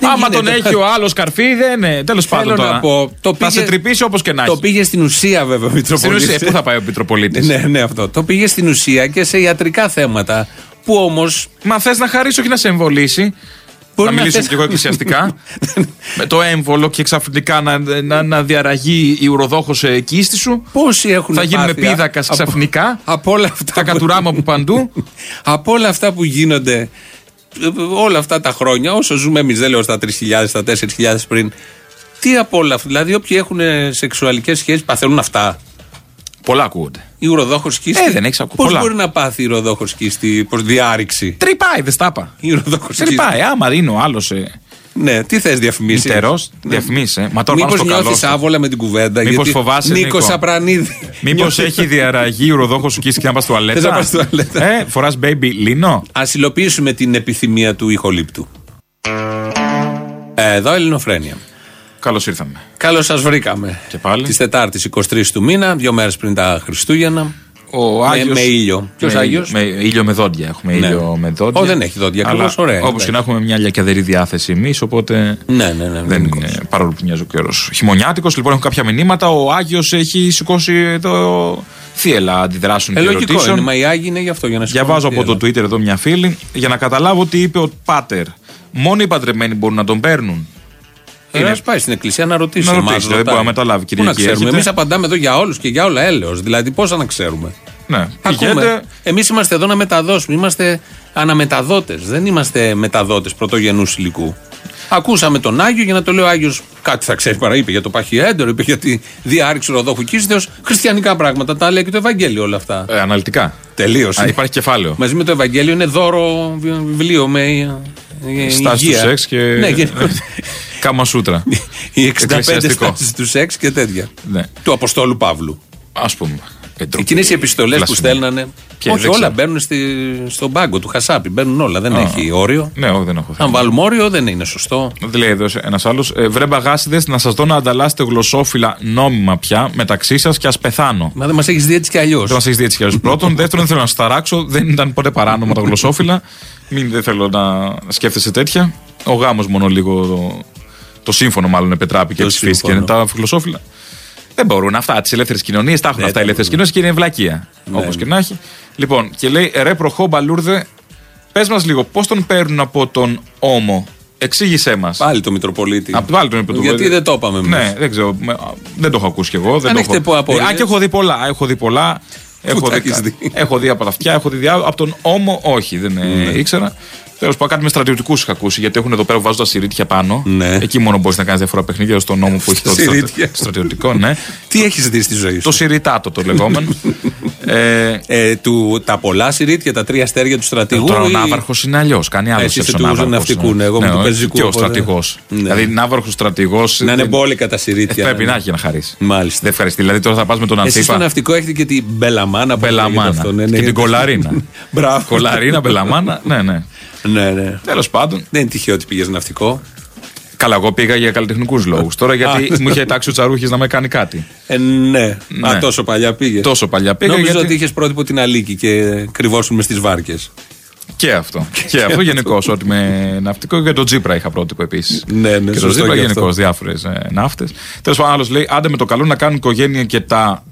Άμα τον έχει ο άλλος καρφί, δεν είναι. Τέλος πάντων. Θέλω τώρα. να πω. Το θα πήγε- σε τρυπήσει όπως και να Το έχεις. πήγε στην ουσία, βέβαια, ο Στην Μητροπολίτης. ουσία, πού θα πάει ο Μητροπολίτης; Ναι, ναι, αυτό. Το πήγε στην ουσία και σε ιατρικά θέματα. Που όμω. Μα θες να χαρίσει, όχι να σε εμβολήσει. Μπορεί να να μιλήσω θες- κι εγώ εκκλησιαστικά. με το έμβολο και ξαφνικά να, να, να διαραγεί η ουροδόχος κίστη σου. Πόσοι έχουν Θα γίνουμε πάθει, α- πίδακας από- ξαφνικά. Από όλα αυτά. Τα που- κατουράμα από παντού. από όλα αυτά που γίνονται ε, όλα αυτά τα χρόνια, όσο ζούμε εμείς, δεν λέω στα 3.000, στα 4.000 πριν. Τι από όλα αυτά, δηλαδή όποιοι έχουν σεξουαλικές σχέσεις παθαίνουν αυτά; Πολλά ακούγονται. Η ουροδόχος κίστη. Ε, δεν έχεις ακούσει Πώς πολλά. μπορεί να πάθει η ουροδόχος κίστη προς διάρρηξη; Τρυπάει, δεν στάπα. Η ουροδόχος κίστη. Τρυπάει. Άμα είναι ο άλλος Ναι, τι θες διαφημίσεις; μητερό, διαφημίσεις. ε. Μα τώρα πάμε Μήπως στο καλό. νιώθει άβολα με την κουβέντα. Μήπως γιατί φοβάσαι, Νίκος Νίκο; Απρανίδη. Μήπως Νιώθει- έχει διαραγεί η ουροδόχο σου κίστη και να πας τουαλέτα. Θες να πας τουαλέτα. Ε, φοράς baby λίνο; Α υλοποιήσουμε την επιθυμία του ηχολήπτου. Ε, Εδώ Ελληνοφρένια. Καλώς ήρθαμε. Καλώς σας βρήκαμε. Και πάλι. Της Τετάρτης 23 του μήνα, δύο μέρες πριν τα Χριστούγεννα. Ο Με- Άγιος, με ήλιο. Ποιος με, Άγιος; Με ήλιο με δόντια. Έχουμε Ναι. ήλιο με δόντια. Ω, δεν έχει δόντια, ακριβώς, ωραία, Όπως εντάξει. και να έχουμε μια λιακιαδερή διάθεση εμείς, οπότε. Ναι, ναι, ναι. Δεν γενικώς. είναι παρόλο που μοιάζει ο καιρός χειμωνιάτικος. Λοιπόν, έχουν κάποια μηνύματα. Ο Άγιος έχει σηκώσει εδώ θύελα αντιδράσεων Ε, και λογικό ερωτήσεων. είναι. Μα οι Άγιοι είναι γι' αυτό. Για να Διαβάζω από σηκώνουν το Twitter εδώ μια φίλη για να καταλάβω τι είπε ο Πάτερ. Μόνο οι παντρεμένοι μπορούν να τον παίρνουν. Είναι... Ας πάει στην εκκλησία να ρωτήσει. Να εμάς ρωτήσει, δεν ρωτάει. μπορεί να μεταλάβει, Πού να Κυριακή ξέρουμε. έχετε; Εμείς απαντάμε εδώ για όλους και για όλα έλεος. Δηλαδή, πώς να ξέρουμε. Ναι, πηγαίνετε. Ακούμε. Εμείς είμαστε εδώ να μεταδώσουμε. Είμαστε αναμεταδότες. Δεν είμαστε μεταδότες πρωτογενούς υλικού. Ακούσαμε τον Άγιο για να το λέω ο Άγιος κάτι θα ξέρει παρά. Είπε για το παχιέντερο, είπε για τη διάρρηξη ροδόχου κίστεω. Χριστιανικά πράγματα. Τα λέει και το Ευαγγέλιο όλα αυτά. Ε, αναλυτικά. Τελείωσε. Α, υπάρχει κεφάλαιο. Μαζί με το Ευαγγέλιο είναι δώρο βι- βιβλίο με ε, ε, Στάση του υγεία. σεξ και. Ναι, γενικώς. Κάμα σούτρα. Οι 65 Εκκλησιαστικό. στάσεις του σεξ και τέτοια. Ναι. Του Αποστόλου Παύλου. Α πούμε. Εντροπή. Εκείνες οι επιστολές που Βλασφημία. στέλνανε. Ποια, όχι, δεν όλα ξέρω. μπαίνουν στη, στον πάγκο του Χασάπη. Μπαίνουν όλα. Δεν Α. έχει όριο. Ναι, όχι, δεν έχω θέμα. Αν βάλουμε όριο, δεν είναι σωστό. Δεν λέει εδώ ένας άλλος. Ε, βρε μπαγάσιδες, να σας δω να ανταλλάσσετε γλωσσόφυλλα νόμιμα πια μεταξύ σας και ας πεθάνω. Μα δεν μας έχεις δει έτσι κι αλλιώς. Δεν μας έχεις δει έτσι κι αλλιώς. Πρώτον. Δεύτερον, δεν θέλω να σας ταράξω. Δεν ήταν ποτέ παράνομα τα γλωσσόφυλλα. Μην δεν θέλω να σκέφτεσαι τέτοια. Ο γάμος μόνο λίγο. Το, το σύμφωνο μάλλον επετράπηκε Το και ψηφίστηκε. σύμφωνο. Τα γλωσσόφυλλα. Δεν μπορούν αυτά. Τις ελεύθερες κοινωνίες τα έχουν Δεν αυτά οι τα ελεύθερες μπορούν. κοινωνίες και είναι βλακεία. Ναι, Όπως ναι. και να έχει. Λοιπόν, και λέει ρε προχώ μπαλούρδε, πες μας λίγο πώς τον παίρνουν από τον ώμο. Εξήγησέ μας. Πάλι το Μητροπολίτη. Από πάλι τον είπε το Γιατί δεν το είπαμε εμείς. Ναι, δεν ξέρω. με- α, Δεν το έχω ακούσει κι εγώ. Δεν το έχετε έχω... πω απορίες. Α, και έχω δει πολλά. Έχω δει πολλά. Έχω τα δει, έχεις κα- δει; έχω δει από τα αυτιά, έχω δει διά, από τον ώμο όχι, δεν ε, ήξερα. Τέλος πάντων, κάτι με στρατιωτικούς είχα ακούσει γιατί έχουν εδώ πέρα που βάζουν τα συρίτια πάνω. Ναι. Εκεί μόνο μπορείς να κάνεις διάφορα παιχνίδια στον νόμο που έχεις το Συρίτια. στρατι- στρατιωτικό. Ναι. Τι έχεις δει στη ζωή σου; το συριτάτο το λεγόμενο. ε, Ε, του, τα πολλά συρίτια, τα τρία αστέρια του στρατηγού. Τώρα ο ή- Ναύαρχος είναι αλλιώς. Κάνει άλλο Εσύ σεξ είσαι ο του Ναύαρχος, ναυτικού, ναι. ναι, εγώ είμαι του ο- πεζικού, Και ο οπότε- στρατηγός. Ναι. Δηλαδή Ναύαρχος στρατηγός. Να είναι μπόλικα τα συρίτια. Πρέπει ναι. να έχει για να χαρίσει. Μάλιστα. Δεν ευχαριστεί. Δηλαδή τώρα θα πας με τον Εσεί στο Ανθίπα. ναυτικό έχετε και την Μπελαμάνα. πώς λέγεται Μπελαμάνα. αυτό, ναι, ναι, Και την γιατί- κολαρίνα. Μπράβο. Κολαρίνα, μπελαμάνα. Ναι, ναι. Ναι, ναι. Τέλος πάντων. Δεν είναι τυχαίο ότι πήγες ναυτικό. Καλά, εγώ πήγα για καλλιτεχνικούς λόγους. Τώρα γιατί μου είχε τάξει ο Τσαρούχης να με κάνει κάτι. Ε, ναι. Ναι. Α, τόσο παλιά πήγες. Τόσο παλιά πήγα. Νόμιζα γιατί... ότι είχες πρότυπο την Αλίκη και κρυβόσουν μες στι βάρκες. Και αυτό. και αυτό γενικώ. Ότι με ναυτικό και τον Τζίπρα είχα πρότυπο επίσης. Ναι, ναι, και τον σωστό Τζίπρα και γενικώς αυτό. διάφορες ναύτες. Τέλος πάντων, άλλος λέει: Άντε με το καλό να κάνουν οικογένεια και τα.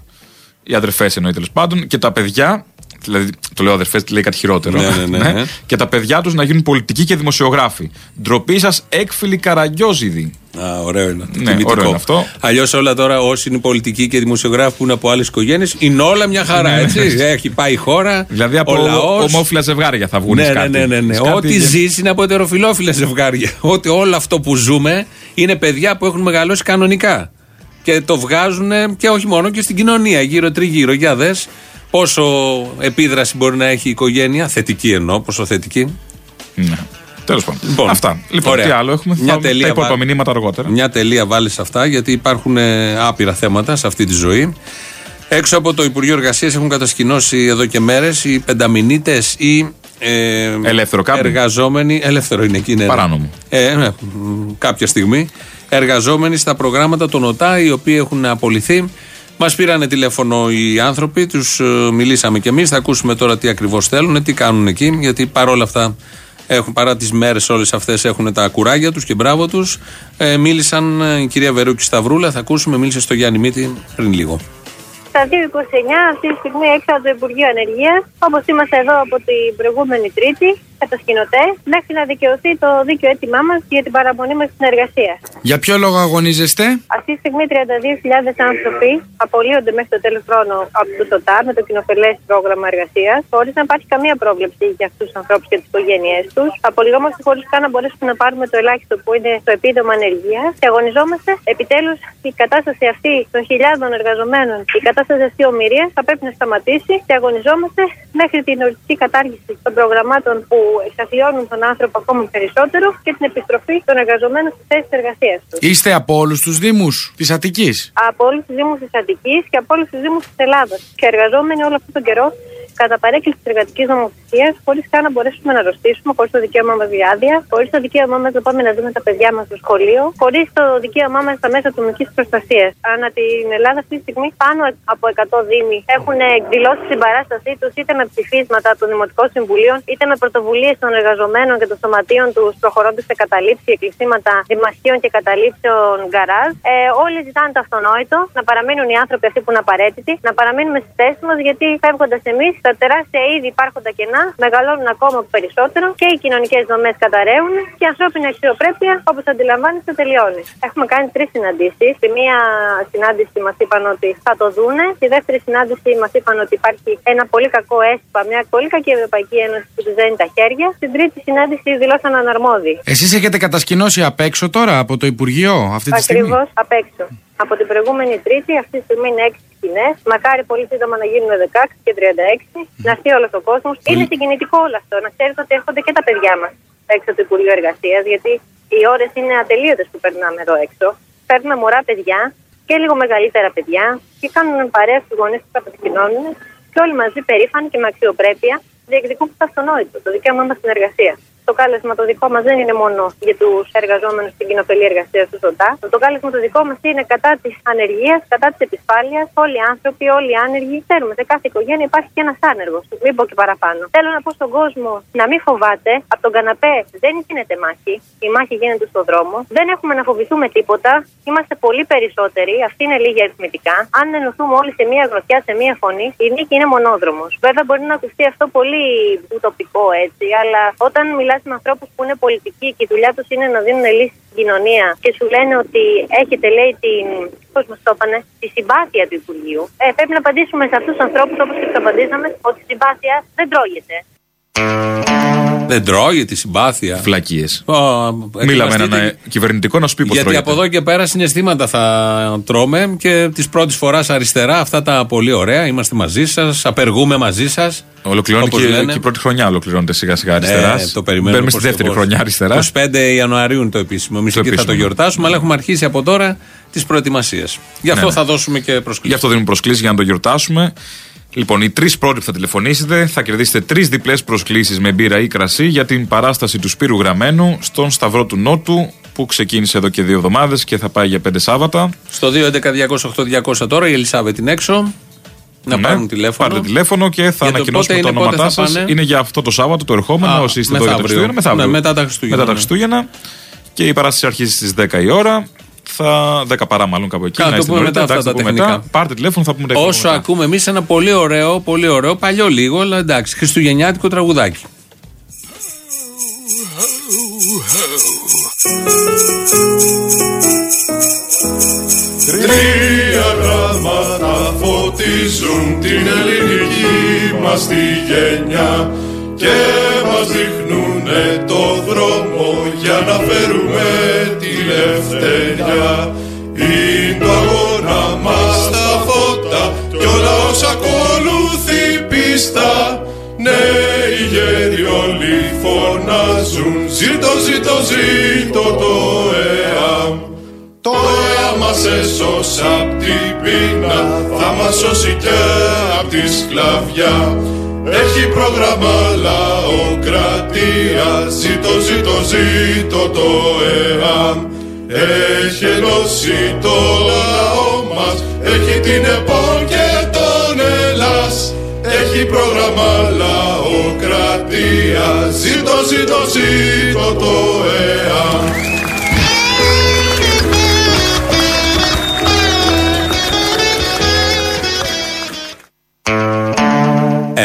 Οι αδερφές εννοεί τέλος πάντων και τα παιδιά Δηλαδή, το λέω αδερφές, λέει κάτι χειρότερο. Ναι, ναι, ναι, ναι. Και τα παιδιά τους να γίνουν πολιτικοί και δημοσιογράφοι. Ντροπή σας, έκφυλοι καραγκιόζιδοι. Α, ωραίο είναι. αυτό, Ναι, τιμητικό. ωραίο είναι αυτό. Αλλιώς όλα τώρα, όσοι είναι πολιτικοί και δημοσιογράφοι που είναι από άλλες οικογένειες, είναι όλα μια χαρά, έτσι. Έχει πάει η χώρα. Δηλαδή, από ο λαός. ομόφυλα ζευγάρια θα βγουν Ναι, ναι, σκάτι. ναι, ναι, ναι. Σκάτι Ό,τι για- ζεις είναι από ετεροφιλόφιλε ζευγάρια. Ότι όλο αυτό που ζούμε είναι παιδιά που έχουν μεγαλώσει κανονικά. Και το βγάζουν και όχι μόνο και στην κοινωνία, γύρω-τριγύρω. Για δες πόσο επίδραση μπορεί να έχει η οικογένεια. Θετική εννοώ, πόσο θετική; Ναι. Τέλος πάντων. Λοιπόν, Αυτά. Λοιπόν, ωραία. τι άλλο έχουμε; Μια Θα- τελεία τα υπόλοιπα βα- μηνύματα αργότερα. Μια τελεία βάλεις σε αυτά, γιατί υπάρχουν ε, άπειρα θέματα σε αυτή τη ζωή. Έξω από το Υπουργείο Εργασίας έχουν κατασκηνώσει εδώ και μέρες οι πενταμινίτε ή. Ε, Ελεύθερο κάμπινγκ. Εργαζόμενοι. Ελεύθερο είναι εκεί, ναι. ναι. Παράνομο. Ε, ναι, μ, κάποια στιγμή. Εργαζόμενοι στα προγράμματα των ΟΤΑ, οι οποίοι έχουν απολυθεί. Μας πήρανε τηλέφωνο οι άνθρωποι, τους μιλήσαμε κι εμείς. Θα ακούσουμε τώρα τι ακριβώς θέλουν, τι κάνουν εκεί, γιατί παρόλα αυτά έχουν, παρά τις μέρες όλες αυτές έχουν τα κουράγια τους και μπράβο τους. Ε, μίλησαν ε, η κυρία Βερούκη Σταυρούλα, θα ακούσουμε, μίλησε στο Γιάννη Μίτη πριν λίγο. Στα 2.29 αυτή τη στιγμή έξω από το Υπουργείο Ανεργίας, όπως είμαστε εδώ από την προηγούμενη Τρίτη, κατασκηνωτές, μέχρι να δικαιωθεί το δίκαιο αίτημά μας για την παραμονή μας στην εργασία. Για ποιο λόγο αγωνίζεστε; Αυτή τη στιγμή 32.000 άνθρωποι απολύονται μέχρι το τέλος χρόνου από το ΤΟΤΑ με το κοινοφελές πρόγραμμα εργασίας, χωρίς να υπάρχει καμία πρόβλεψη για αυτούς τους ανθρώπους και τις οικογένειές τους. Απολυγόμαστε χωρίς καν να μπορέσουμε να πάρουμε το ελάχιστο που είναι το επίδομα ανεργίας και αγωνιζόμαστε επιτέλους η κατάσταση αυτή των χιλιάδων εργαζομένων, η κατάσταση αυτή ομοιρίας θα πρέπει να σταματήσει και αγωνιζόμαστε μέχρι την οριστική κατάργηση των προγραμμάτων που εξαθλιώνουν τον άνθρωπο ακόμα περισσότερο και την επιστροφή των εργαζομένων στις θέσεις εργασίας τους Είστε από όλους τους Δήμους της Αττικής; από όλους τους Δήμους της Αττικής και από όλους τους Δήμους της Ελλάδας. Και εργαζόμενοι όλο αυτόν τον καιρό κατά παρέκκληση της εργατικής νομοθεσίας, χωρίς καν να μπορέσουμε να αρρωστήσουμε, χωρίς το δικαίωμά μας για άδεια, χωρίς το δικαίωμά μας να πάμε να δούμε τα παιδιά μας στο σχολείο, χωρίς το δικαίωμά μας στα μέσα ατομική προστασίας. Ανά την Ελλάδα αυτή τη στιγμή πάνω από 100 Δήμοι έχουν εκδηλώσει την παράστασή τους είτε με ψηφίσματα των Δημοτικών Συμβουλίων, είτε με πρωτοβουλίες των εργαζομένων και των σωματείων τους προχωρώντας σε καταλήψεις, εκκλεισίματα δημαρχείων και καταλήψεων γκαράζ. Ε, όλοι ζητάνε το αυτονόητο να παραμείνουν οι άνθρωποι αυτοί που είναι απαραίτητοι, να παραμείνουμε στη θέση μας γιατί φεύγοντας εμείς τα τεράστια ήδη υπάρχοντα κενά μεγαλώνουν ακόμα περισσότερο και οι κοινωνικές δομές καταραίουν και η ανθρώπινη αξιοπρέπεια, όπως αντιλαμβάνεστε, τελειώνει. Έχουμε κάνει τρεις συναντήσεις. Στη μία συνάντηση μας είπαν ότι θα το δούνε. Στη δεύτερη συνάντηση μας είπαν ότι υπάρχει ένα πολύ κακό έσπα, μια πολύ κακή Ευρωπαϊκή Ένωση που τους δένει τα χέρια. Στην τρίτη συνάντηση δηλώσαν αναρμόδιοι. Εσείς έχετε κατασκηνώσει απ' έξω τώρα από το Υπουργείο αυτή τη στιγμή; Ακριβώς απ' έξω. Από την προηγούμενη Τρίτη, αυτή τη στιγμή είναι 6 σκηνές. Μακάρι πολύ σύντομα να γίνουν 16 και 36. Να έρθει όλος ο κόσμος. Είναι συγκινητικό όλο αυτό. Να ξέρετε ότι έρχονται και τα παιδιά μας έξω από το Υπουργείο Εργασίας, γιατί οι ώρες είναι ατελείωτες που περνάμε εδώ έξω. Παίρνουμε μωρά παιδιά και λίγο μεγαλύτερα παιδιά και κάνουν παρέα στους γονείς που κατασκηνώνουν και όλοι μαζί περήφανοι και με αξιοπρέπεια διεκδικούν το αυτονόητο, το δικαίωμά μας στην εργασία. Το κάλεσμα το δικό μας δεν είναι μόνο για τους εργαζόμενους στην κοινοφελή εργασία του ΣΟΤΑ. Το κάλεσμα το δικό μας είναι κατά της ανεργίας, κατά της επισφάλειας. Όλοι οι άνθρωποι, όλοι οι άνεργοι. Ξέρουμε, σε κάθε οικογένεια υπάρχει και ένας άνεργος. Μην πω και παραπάνω. Θέλω να πω στον κόσμο να μην φοβάται. Από τον καναπέ δεν γίνεται μάχη. Η μάχη γίνεται στον δρόμο. Δεν έχουμε να φοβηθούμε τίποτα. Είμαστε πολύ περισσότεροι. Αυτή είναι λίγη αριθμητικά. Αν ενωθούμε όλοι σε μία γροθιά, σε μία φωνή, η νίκη είναι μονόδρομος. Βέβαια, μπορεί να ακουστεί αυτό πολύ ουτοπικό έτσι, αλλά όταν μιλά με ανθρώπους που είναι πολιτικοί και η δουλειά τους είναι να δίνουν λύσεις στην κοινωνία και σου λένε ότι έχετε, λέει, την. Πώς μας το είπανε, τη συμπάθεια του Υπουργείου. Ε, πρέπει να απαντήσουμε σε αυτούς τους ανθρώπους όπως και τους απαντήσαμε ότι η συμπάθεια δεν τρώγεται. Δεν τρώγει τη συμπάθεια. Φλακίες. Ω, Μίλαμε με ετοιμαστείτε. έναν ε, κυβερνητικό να σου πει πώς Γιατί από εδώ και πέρα συναισθήματα θα τρώμε και της πρώτης φοράς αριστερά αυτά τα πολύ ωραία. Είμαστε μαζί σας, απεργούμε μαζί σας. Ολοκληρώνει Όπως και, λένε. και η πρώτη χρονιά ολοκληρώνεται σιγά σιγά αριστεράς. Ναι, το περιμένουμε. Μπαίνουμε στη πώς και δεύτερη πώς. χρονιά αριστεράς. 25 Ιανουαρίου είναι το επίσημο. Εμείς Το εκεί θα το επίσημο. γιορτάσουμε, αλλά έχουμε αρχίσει από τώρα τις προετοιμασίες. Γι' αυτό Ναι, ναι. θα δώσουμε και Γι' προσκλήσει. αυτό δίνουμε προσκλήσεις για να το γιορτάσουμε. Λοιπόν, οι τρεις πρώτοι που θα τηλεφωνήσετε θα κερδίσετε τρεις διπλές προσκλήσεις με μπύρα ή κρασί για την παράσταση του Σπύρου Γραμμένου στον Σταυρό του Νότου που ξεκίνησε εδώ και δύο εβδομάδες και θα πάει για πέντε Σάββατα. Στο 2.11.208.200 τώρα η Ελισάβετ είναι έξω. Να Ναι, πάρουν τηλέφωνο. Πάρτε τηλέφωνο και θα Για το ανακοινώσουμε πότε τα είναι, πότε ονόματά θα σας. πάνε; Είναι για αυτό το Σάββατο, το ερχόμενο. Α, όσοι είστε εδώ για τα μεθαύριο. Χριστούγεννα. Μεθαύριο. Ναι, μετά τα Χριστούγεννα, Μετά τα ναι. Χριστούγεννα. Και η παράσταση αρχίζει στις 10 η ώρα. Θα 10 παρά μάλλον κάπου εκεί. Καλά, να το είστε πούμε νωρίτερα, μετά αυτά εντάξει, τα το πούμε τεχνικά. μετά. Πάρτε τηλέφωνο, θα πούμε τα Όσο υπόλοιπα μετά. ακούμε εμείς ένα πολύ ωραίο, πολύ ωραίο, παλιό λίγο, αλλά εντάξει, χριστουγεννιάτικο τραγουδάκι. Τρία γράμματα φωτίζουν την ελληνική μας τη γενιά και μας δείχνουνε το δρόμο για να φέρουμε τη ελευθεριά. Είναι το αγώνα μας τα φώτα κι όλα όσα ακολουθεί πίστα. Νέοι γέροι όλοι φωνάζουν. Ζήτω, ζήτω, ζήτω το ΕΑΜ. Το ΕΑΜ μας έσωσε απ' την πείνα. Θα μας σώσει και απ' τη σκλαβιά. Έχει πρόγραμμα λαοκρατία. Ζήτω, ζήτω, ζήτω το ΕΑΜ Έχει ενώσει το λαό μας Έχει την ΕΠΟΝ και τον Ελλάς. Έχει πρόγραμμα λαοκρατίας. Ζήτω, ζήτω, ζήτω το ΕΑ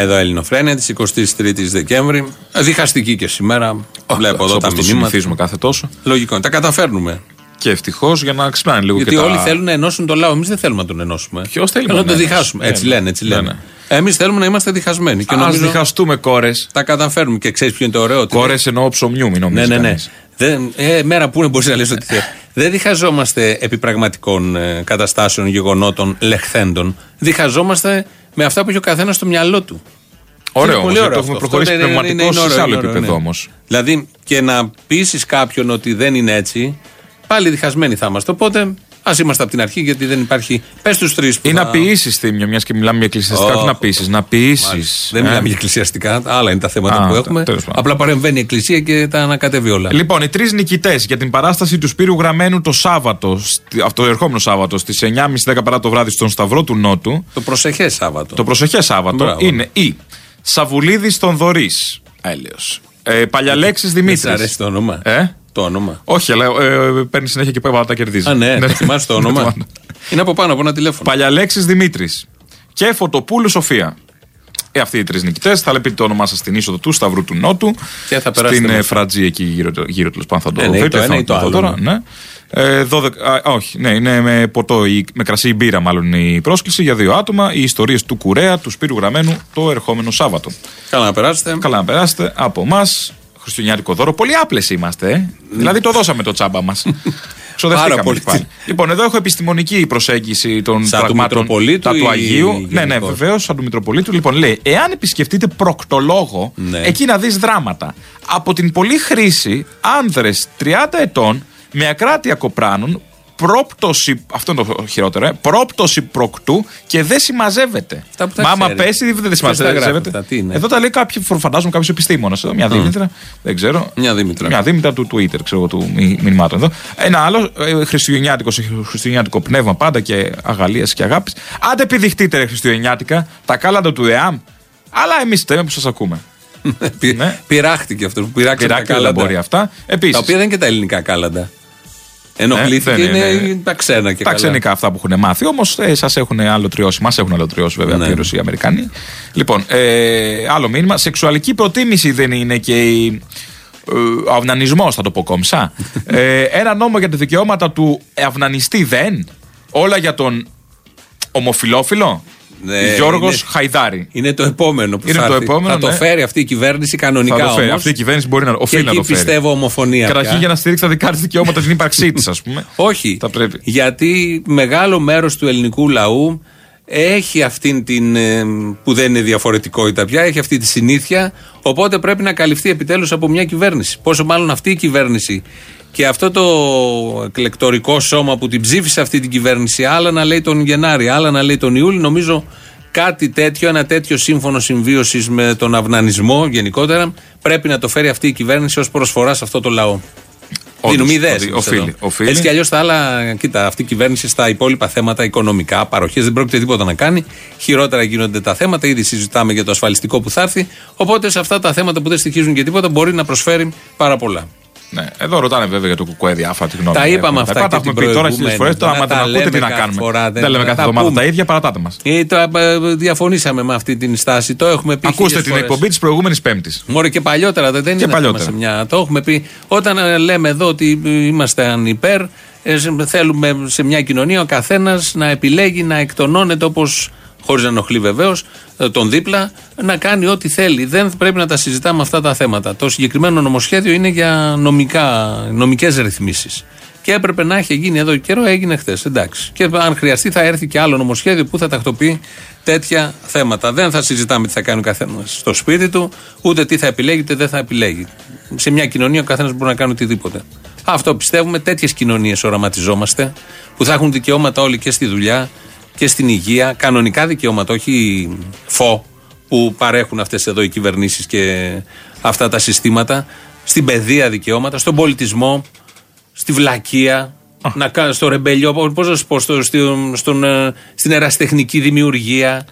Εδώ Ελληνοφρένια της 23η Δεκέμβρη. Ε, Διχαστική και σήμερα. Βλέπω εδώ τα Όπως το μηνύματα. συνηθίζουμε κάθε τόσο. Λογικό. είναι. Τα καταφέρνουμε. Και ευτυχώς για να ξυπνάνε λίγο Γιατί και όλοι τα... θέλουν να ενώσουν το λαό. Εμείς δεν θέλουμε να τον ενώσουμε. Ποιος θέλει Θέλουμε να να τον ενώσει; διχάσουμε. Έτσι Ναι, λένε. Έτσι ναι, λένε. Εμείς θέλουμε να είμαστε διχασμένοι. Και Α νομίζω διχαστούμε κόρες. τα καταφέρνουμε. Και ξέρεις ποιο είναι το ωραίο. ότι- Κόρες εννοώ ψωμιού, μην νομίζεις. Ναι, ναι, ναι. κανείς. Δεν, ε, μέρα που είναι μπορείς να λες ότι θέλει. Δεν διχαζόμαστε επί πραγματικών ε, καταστάσεων, γεγονότων, λεχθέντων. Διχαζόμαστε με αυτά που έχει ο καθένας στο μυαλό του. Ωραίο Είναι όμως, πολύ γιατί ωραίο το έχουμε αυτό. προχωρήσει Αυτό είναι- είναι- πνευματικώς είναι σε ωραίο, άλλο είναι ωραίο, επίπεδο ναι. όμως. Δηλαδή και να πείσει κάποιον ότι δεν είναι έτσι, πάλι διχασμένοι θα είμαστε. Οπότε ας είμαστε από την αρχή γιατί δεν υπάρχει. Πες τους τρεις που. Ή να θα- ποιήσει θύμιο, μια και μιλάμε για εκκλησιαστικά. Ω, Τι να ποιήσει, να ποιήσει. Μάλιστα. Δεν μιλάμε για εκκλησιαστικά. Άλλα είναι τα θέματα Α, που τε- έχουμε. τέλος πάντων. Απλά παρεμβαίνει η εκκλησία και τα ανακατεύει όλα. Λοιπόν, οι τρεις νικητές για την παράσταση του Σπύρου Γραμμένου το Σάββατο, στι- αυτό το ερχόμενο Σάββατο, στις 9.30-10 παρά το βράδυ στον Σταυρό του Νότου. Το προσεχέ Σάββατο. Το προσεχέ Σάββατο Μπράβο. είναι η Σαβουλίδης των Δωρής. Έλεος. Ε, Παλιαλέξης Δεν Δημήτρης. σ' αρέσει το όνομα. Ε; Το όνομα. Όχι, αλλά ε, παίρνει συνέχεια και πάει τα κερδίζει. Α, ναι, το θυμάσαι το όνομα. Ναι, Είναι από πάνω από ένα τηλέφωνο. Παλιαλέξη Δημήτρης. Και Φωτοπούλου Σοφία. Ε, αυτοί οι τρεις νικητές. Θα λέτε το όνομά σας στην είσοδο του Σταυρού του Νότου. Και θα περάσετε Στην ε, μέσα. Φρατζή εκεί γύρω, γύρω τέλος πάντων. Θα το Ε, ναι, ή βρείτε, το ένα θα ή το δω άλλο, Τώρα, ναι. ναι. Ε, 12, α, όχι, ναι, είναι με ποτό, ή με κρασί ή μπύρα μάλλον η πρόσκληση για δύο άτομα. Οι ιστορίες του Κουρέα, του Σπύρου Γραμμένου το ερχόμενο Σάββατο. Καλά να περάσετε. Καλά να περάσετε από εμάς. Χριστουγεννιάτικο δώρο. Πολύ άπλες είμαστε. Ε. δηλαδή το δώσαμε το τσάμπα μας. Ξοδευτήκαμε Πάρα πολύ. πάλι. Λοιπόν, εδώ έχω επιστημονική προσέγγιση των Σαν του πραγμάτων Μητροπολίτου τα του ή Αγίου. Ναι, ναι, γενικώς; βεβαίως, σαν του Μητροπολίτου. Λοιπόν, λέει, εάν επισκεφτείτε προκτολόγο, Ναι. εκεί να δεις δράματα. Από την πολλή χρήση, άνδρες 30 ετών με ακράτεια κοπράνων, πρόπτωση, αυτό είναι το χειρότερο, ε, πρόπτωση προκτού και δεν συμμαζεύεται. Αυτά που τα Μα άμα ξέρεις. πέσει, δεν δεν Ποιος τα γράφει συμμαζεύεται. αυτά, τι είναι; Εδώ τα λέει κάποιο, φαντάζομαι κάποιος επιστήμονας. Εδώ μια Δήμητρα, δεν ξέρω. Μια Δήμητρα. Μια Δήμητρα του Twitter, ξέρω εγώ, του μη- μηνυμάτων εδώ. Ένα άλλο, ε, χριστουγεννιάτικος, σε χριστουγεννιάτικο πνεύμα πάντα και αγαλίας και αγάπης. Άντε επιδειχτείτε ρε Χριστουγεννιάτικα, τα κάλαντα του ΕΑΜ. Αλλά εμείς θέμε που σας ακούμε. Πει- Ναι. Πειράχτηκε αυτό. Πειράξε τα Πειράκι δεν κάλαντα. μπορεί αυτά. Επίση. Τα οποία δεν είναι και τα ελληνικά κάλαντα. Ενοχλήθηκε, δεν είναι, είναι. τα ξένα και τα καλά. ξενικά αυτά που έχουν μάθει. Όμως ε, σας έχουν αλωτριώσει. Μας έχουν αλωτριώσει βέβαια Ναι. πλήρω οι Αμερικανοί. Λοιπόν, ε, άλλο μήνυμα. Σεξουαλική προτίμηση δεν είναι και η. Ε, αυνανισμός, θα το πω κόμψα. ε, ένα νόμο για τα δικαιώματα του αυνανιστή δεν. Όλα για τον ομοφιλόφιλο. Ναι, Γιώργος είναι- Χαϊδάρη. Είναι το επόμενο που Είναι θα το έρθει. επόμενο, Θα το ναι. φέρει αυτή η κυβέρνηση κανονικά Θα το φέρει. όμως. Αυτή η κυβέρνηση μπορεί να Και οφείλει να εκεί το φέρει. πιστεύω ομοφωνία. Καταρχήν πια. για να στηρίξει τα δικά της δικαιώματα την ύπαρξή τη, ας πούμε. Όχι. Θα πρέπει. Γιατί μεγάλο μέρος του ελληνικού λαού έχει αυτήν την. ε, που δεν είναι διαφορετικότητα πια, έχει αυτή τη συνήθεια. Οπότε πρέπει να καλυφθεί επιτέλους από μια κυβέρνηση. Πόσο μάλλον αυτή η κυβέρνηση και αυτό το εκλεκτορικό σώμα που την ψήφισε αυτή την κυβέρνηση, άλλα να λέει τον Γενάρη, άλλα να λέει τον Ιούλη, νομίζω κάτι τέτοιο, ένα τέτοιο σύμφωνο συμβίωσης με τον αυνανισμό γενικότερα, πρέπει να το φέρει αυτή η κυβέρνηση ως προσφορά σε αυτό το λαό. Όντως, Δίνουμε ιδέες. ότι οφείλει, οφείλει. Έτσι κι αλλιώς τα άλλα, κοίτα, αυτή η κυβέρνηση στα υπόλοιπα θέματα οικονομικά, παροχές δεν πρόκειται τίποτα να κάνει. Χειρότερα γίνονται τα θέματα. Ήδη συζητάμε για το ασφαλιστικό που θα έρθει. Οπότε σε αυτά τα θέματα που δεν στοιχίζουν και τίποτα μπορεί να προσφέρει πάρα πολλά. Ναι. Εδώ ρωτάνε βέβαια για το κουκουέ διάφορα τη γνώμη. Τα έχουν. είπαμε αυτά Τα και έχουμε την πει τώρα στις προηγούμενη. φορές. Τώρα, Να άμα τα δεν ακούτε, λέμε τι να κάθε κάνουμε. φορά, δεν δεν- λέμε να κάθε τα εβδομάδα πούμε. τα ίδια, παρατάτε μας. Ε, το, ε, διαφωνήσαμε με αυτή την στάση. Το έχουμε πει. Ακούστε χίλιες την φορές. εκπομπή της προηγούμενης Πέμπτης. Μωρέ και παλιότερα, δεν, δεν είναι παλιότερα. θέμα σε μια. Το έχουμε πει. Όταν ε, λέμε εδώ ότι ε, είμαστε υπέρ, ε, σε- θέλουμε σε μια κοινωνία ο καθένας να επιλέγει να εκτονώνεται όπως. Χωρίς να ενοχλεί βεβαίως τον δίπλα, να κάνει ό,τι θέλει. Δεν πρέπει να τα συζητάμε αυτά τα θέματα. Το συγκεκριμένο νομοσχέδιο είναι για νομικά, νομικές ρυθμίσεις. Και έπρεπε να έχει γίνει εδώ καιρό, έγινε χθες. Εντάξει. Και αν χρειαστεί, θα έρθει και άλλο νομοσχέδιο που θα τακτοποιεί τέτοια θέματα. Δεν θα συζητάμε τι θα κάνει ο καθένας στο σπίτι του, ούτε τι θα επιλέγει, ούτε δεν θα επιλέγει. Σε μια κοινωνία ο καθένας μπορεί να κάνει οτιδήποτε. Αυτό πιστεύουμε. Τέτοιες κοινωνίες οραματιζόμαστε, που θα έχουν δικαιώματα όλοι και στη δουλειά και στην υγεία. Κανονικά δικαιώματα, όχι φω που παρέχουν αυτές εδώ οι κυβερνήσεις και αυτά τα συστήματα. Στην παιδεία δικαιώματα, στον πολιτισμό, στη βλακεία, να κάνω στο ρεμπελιό, πώς να σου πω, στο, στο- στον, ε, στην εραστεχνική δημιουργία.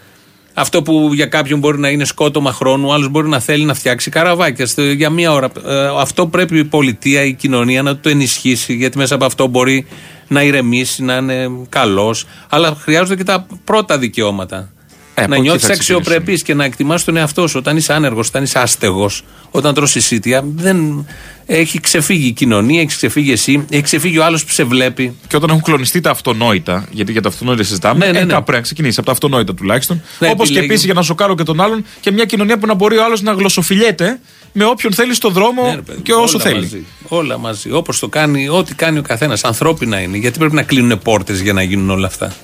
Αυτό που για κάποιον μπορεί να είναι σκότωμα χρόνου, άλλος μπορεί να θέλει να φτιάξει καραβάκια στο- για μία ώρα. Ε, αυτό πρέπει η πολιτεία, η κοινωνία να το ενισχύσει, γιατί μέσα από αυτό μπορεί να ηρεμήσει, να είναι καλός. Αλλά χρειάζονται και τα πρώτα δικαιώματα. Ε, από να εκεί νιώθεις θα ξεκινήσουμε. αξιοπρεπής και να εκτιμάς τον εαυτό σου. Όταν είσαι άνεργος, όταν είσαι άστεγος, όταν τρώσει σίτια, δεν έχει ξεφύγει η κοινωνία, έχεις ξεφύγει εσύ, έχει ξεφύγει ο άλλος που σε βλέπει. Και όταν έχουν κλονιστεί τα αυτονόητα, γιατί για τα αυτονόητα συζητάμε, Ναι, ναι, ε, ναι. κάπου πρέπει να ξεκινήσει από τα αυτονόητα τουλάχιστον. Ναι, Όπως και επιλέγει. επίσης για να σοκάρω και τον άλλον και μια κοινωνία που να μπορεί ο άλλος να γλωσσοφιλιέται με όποιον θέλει στον δρόμο Ναι, ρε παιδί, και όσο όλα θέλει. Μαζί, όλα μαζί. Όπως το κάνει, ό,τι κάνει ο καθένας. Ανθρώπινα είναι. Γιατί πρέπει να κλείνουν πόρτες για να γίνουν όλα αυτά.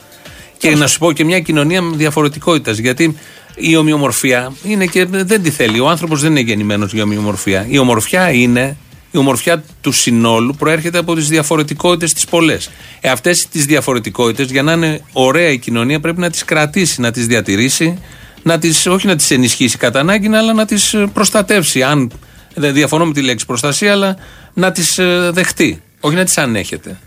Και να σου πω και μια κοινωνία διαφορετικότητας. Γιατί η ομοιομορφία είναι και δεν τη θέλει. Ο άνθρωπος δεν είναι γεννημένος για ομοιομορφία. Η ομορφιά είναι. Η ομορφιά του συνόλου προέρχεται από τις διαφορετικότητες τις πολλές. Ε, Αυτές τις διαφορετικότητες, για να είναι ωραία η κοινωνία, πρέπει να τις κρατήσει, να τις διατηρήσει, να τις, όχι να τις ενισχύσει κατά ανάγκη, αλλά να τις προστατεύσει. Αν δεν διαφωνώ με τη λέξη προστασία, αλλά να τις δεχτεί. Όχι να τις ανέχεται.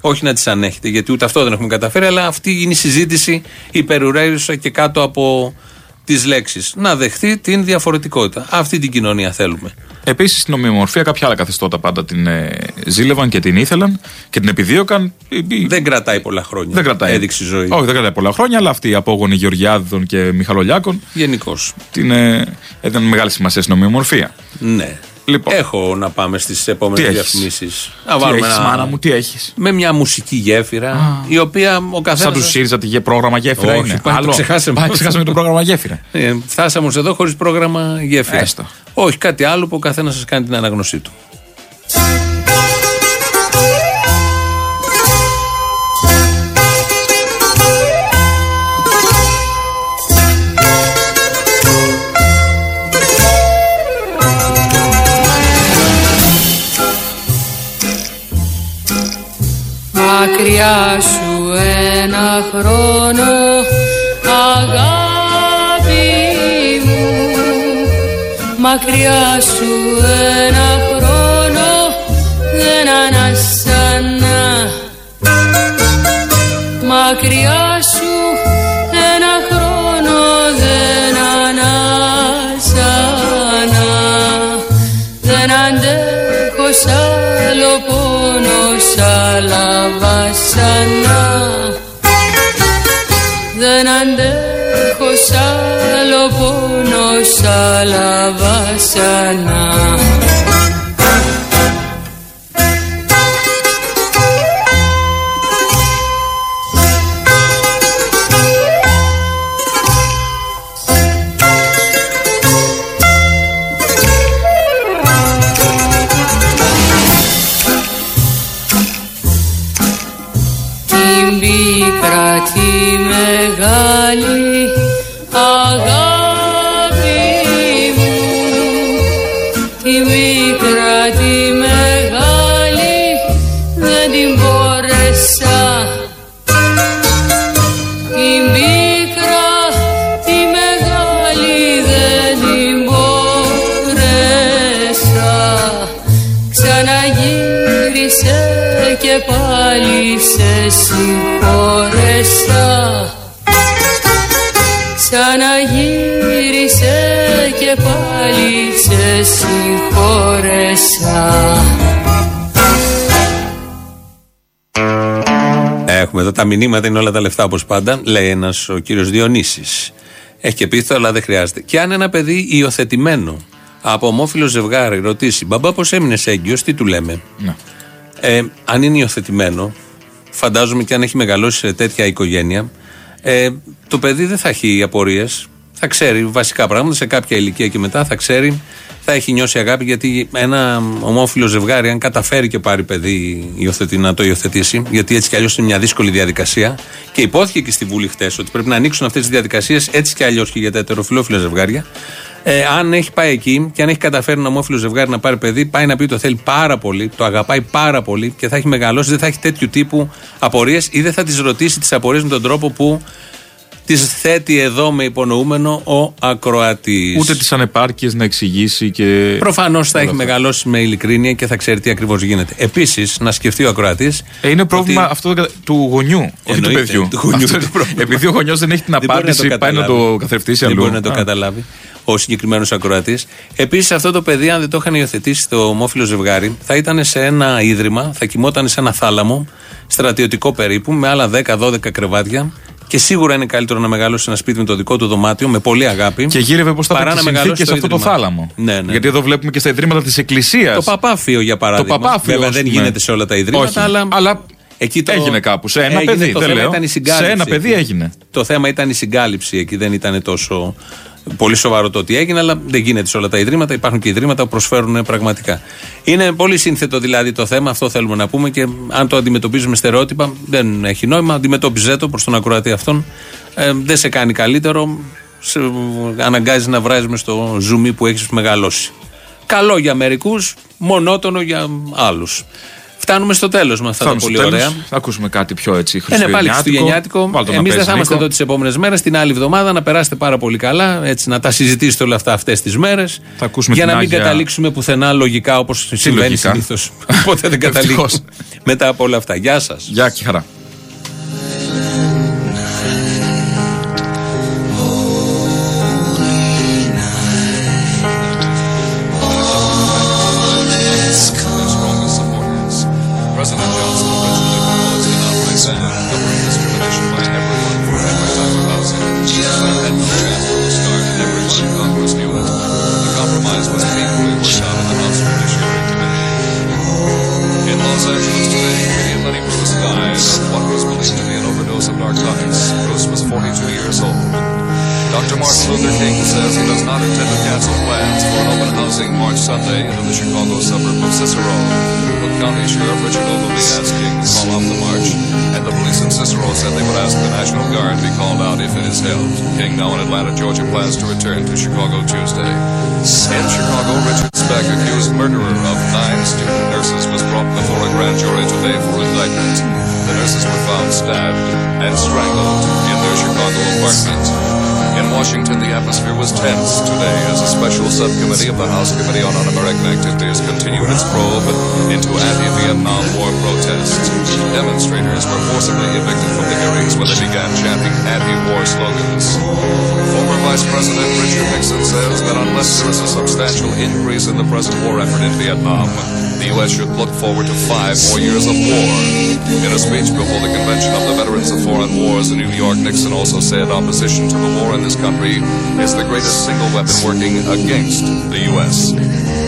Όχι να τις ανέχεται, γιατί ούτε αυτό δεν έχουμε καταφέρει, αλλά αυτή είναι η συζήτηση υπερουραίουσα και κάτω από τις λέξεις. Να δεχτεί την διαφορετικότητα. Αυτή την κοινωνία θέλουμε. Επίσης στην ομοιομορφία κάποια άλλα καθεστώτα πάντα την ε, ζήλευαν και την ήθελαν και την επιδίωκαν. Ε, ε, Δεν κρατάει πολλά χρόνια. δεν κρατάει. Έδειξη ζωή. Όχι, δεν κρατάει πολλά χρόνια, αλλά αυτοί οι απόγονοι Γεωργιάδων και Μιχαλολιάκων Γενικώς. την, ε, έδιναν μεγάλη σημασία στην ομοιομορφία. Ναι. Λοιπόν. Έχω να πάμε στις επόμενες Τι έχεις; διαφημίσεις. Τι έχεις, μάνα μου, τι έχεις; Με μια μουσική γέφυρα, η οποία ο καθένας. Σαν τους ΣΥΡΙΖΑ τη γε- πρόγραμμα γέφυρα Όχι, είναι. πάει, το ξεχάσαμε. Α, ξεχάσαμε το πρόγραμμα γέφυρα. Ε, φτάσαμε ως εδώ χωρίς πρόγραμμα γέφυρα. Έστω. Όχι, κάτι άλλο που ο καθένας σας κάνει την αναγνωσή του. Χρόνο αγάπη μου. Μακριά σου ένα χρόνο δεν ανασανά Μακριά Δεν αντέχω σ' άλλο πόνο σ' άλλα βασανά. Την πίκρα τη μεγάλη αγάπη συγχώρεσα Έχουμε εδώ τα μηνύματα, είναι όλα τα λεφτά όπως πάντα. Λέει ένας ο κύριος Διονύσης. Έχει και πίθο, αλλά δεν χρειάζεται. Και αν ένα παιδί υιοθετημένο από ομόφυλο ζευγάρι ρωτήσει Μπαμπά, πώς έμεινες έγκυος, τι του λέμε; ναι. ε, Αν είναι υιοθετημένο, φαντάζομαι και αν έχει μεγαλώσει σε τέτοια οικογένεια, ε, το παιδί δεν θα έχει απορίες. Θα ξέρει βασικά πράγματα σε κάποια ηλικία και μετά θα ξέρει θα έχει νιώσει αγάπη γιατί ένα ομόφυλο ζευγάρι, αν καταφέρει και πάρει παιδί υιοθετεί, να το υιοθετήσει, γιατί έτσι κι αλλιώς είναι μια δύσκολη διαδικασία και υπόθηκε και στη Βουλή χτες ότι πρέπει να ανοίξουν αυτές τις διαδικασίες έτσι κι αλλιώς και για τα ετεροφιλόφιλα ζευγάρια. Ε, αν έχει πάει εκεί και αν έχει καταφέρει ένα ομόφυλο ζευγάρι να πάρει παιδί, πάει να πει ότι το θέλει πάρα πολύ, το αγαπάει πάρα πολύ και θα έχει μεγαλώσει, δεν θα έχει τέτοιου τύπου απορίες ή δεν θα τις ρωτήσει τις απορίες με τον τρόπο που τις θέτει εδώ με υπονοούμενο ο ακροατής. Ούτε τις ανεπάρκειες να εξηγήσει και. Προφανώς θα όλα έχει αυτά. μεγαλώσει με ειλικρίνεια και θα ξέρει τι ακριβώς γίνεται. Επίσης, να σκεφτεί ο ακροατής. Ε, είναι πρόβλημα αυτό το- του γονιού, όχι του Εννοείται, παιδιού. του γονιού Αυτό- το πρόβλημα. επειδή ο γονιός δεν έχει την Δεν μπορεί απάντηση, πάει να καταλάβει. το καθρεφτήσει Δεν αλλού. μπορεί να το Α. καταλάβει ο συγκεκριμένος ακροατής. Επίσης, αυτό το παιδί, αν δεν το είχαν υιοθετήσει το ομόφυλο ζευγάρι, θα ήταν σε ένα ίδρυμα, θα κοιμόταν σε ένα θάλαμο, στρατιωτικό περίπου, με άλλα 10-12 κρεβάτια. Και σίγουρα είναι καλύτερο να μεγαλώσει σε ένα σπίτι με το δικό του δωμάτιο, με πολύ αγάπη. Και γύρευε πώ θα παρά ήταν να τι μεγαλώσει συνθήκες σε αυτό το ίδρυμα. θάλαμο. Ναι, ναι. Γιατί εδώ βλέπουμε και στα ιδρύματα της Εκκλησίας. Το παπάφιο για παράδειγμα. παπάφιο, Βέβαια ας δεν πούμε. γίνεται σε όλα τα ιδρύματα, Όχι, αλλά. αλλά εκεί το... έγινε κάπου. Σε ένα έγινε, παιδί, Το δεν θέμα λέω. ήταν η συγκάλυψη. Σε ένα παιδί εκεί. έγινε. Το θέμα ήταν η συγκάλυψη εκεί. Δεν ήταν τόσο πολύ σοβαρό το ότι έγινε, αλλά δεν γίνεται σε όλα τα ιδρύματα. Υπάρχουν και ιδρύματα που προσφέρουν πραγματικά. Είναι πολύ σύνθετο δηλαδή το θέμα, αυτό θέλουμε να πούμε και αν το αντιμετωπίζουμε στερεότυπα, δεν έχει νόημα. Αντιμετώπιζε το προς τον ακροατή αυτόν. Ε, δεν σε κάνει καλύτερο. Σε αναγκάζει να βράζεις μες στο ζουμί που έχεις μεγαλώσει. Καλό για μερικούς, μονότονο για άλλους. Φτάνουμε στο τέλος με αυτά τα Φτάνουμε στο πολύ τέλος. ωραία. Θα ακούσουμε κάτι πιο έτσι Είναι πάλι χριστουγεννιάτικο. Χριστουγεννιάτικο. Βάλτε το να Εμείς δεν παίζει, θα είμαστε Νίκο. εδώ τις επόμενες μέρες. Την άλλη εβδομάδα να περάσετε πάρα πολύ καλά. Έτσι, να τα συζητήσετε όλα αυτά αυτές τις μέρες. Θα ακούσουμε Για την να μην Άγια- καταλήξουμε πουθενά λογικά όπως συμβαίνει λογικά; συνήθως. Ποτέ δεν καταλήγει. Ευτυχώς. Μετά από όλα αυτά. Γεια σας. Γεια και χαρά. Dr. Martin Luther King says he does not intend to cancel plans for an open housing March Sunday in the Chicago suburb of Cicero. Cook County Sheriff Richard Ogilvy asked King to call off the march, and the police in Cicero said they would ask the National Guard be called out if it is held. King, now in Atlanta, Georgia, plans to return to Chicago Tuesday. In Chicago, Richard Speck, accused murderer of nine student nurses, was brought before a grand jury today for indictment. The nurses were found stabbed and strangled in their Chicago apartment. In Washington, the atmosphere was tense today as a special subcommittee of the House Committee on Un-American Activities continued its probe into anti-Vietnam War protests. Demonstrators were forcibly evicted from the hearings when they began chanting anti-war slogans. Former Vice President Richard Nixon says that unless there is a substantial increase in the present war effort in Vietnam, the U.S. should look forward to five more years of war. In a speech before the Convention of the Veterans of Foreign Wars in New York, Nixon also said opposition to the war in this country is the greatest single weapon working against the U.S.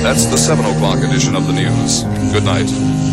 That's the 7 o'clock edition of the news. Good night.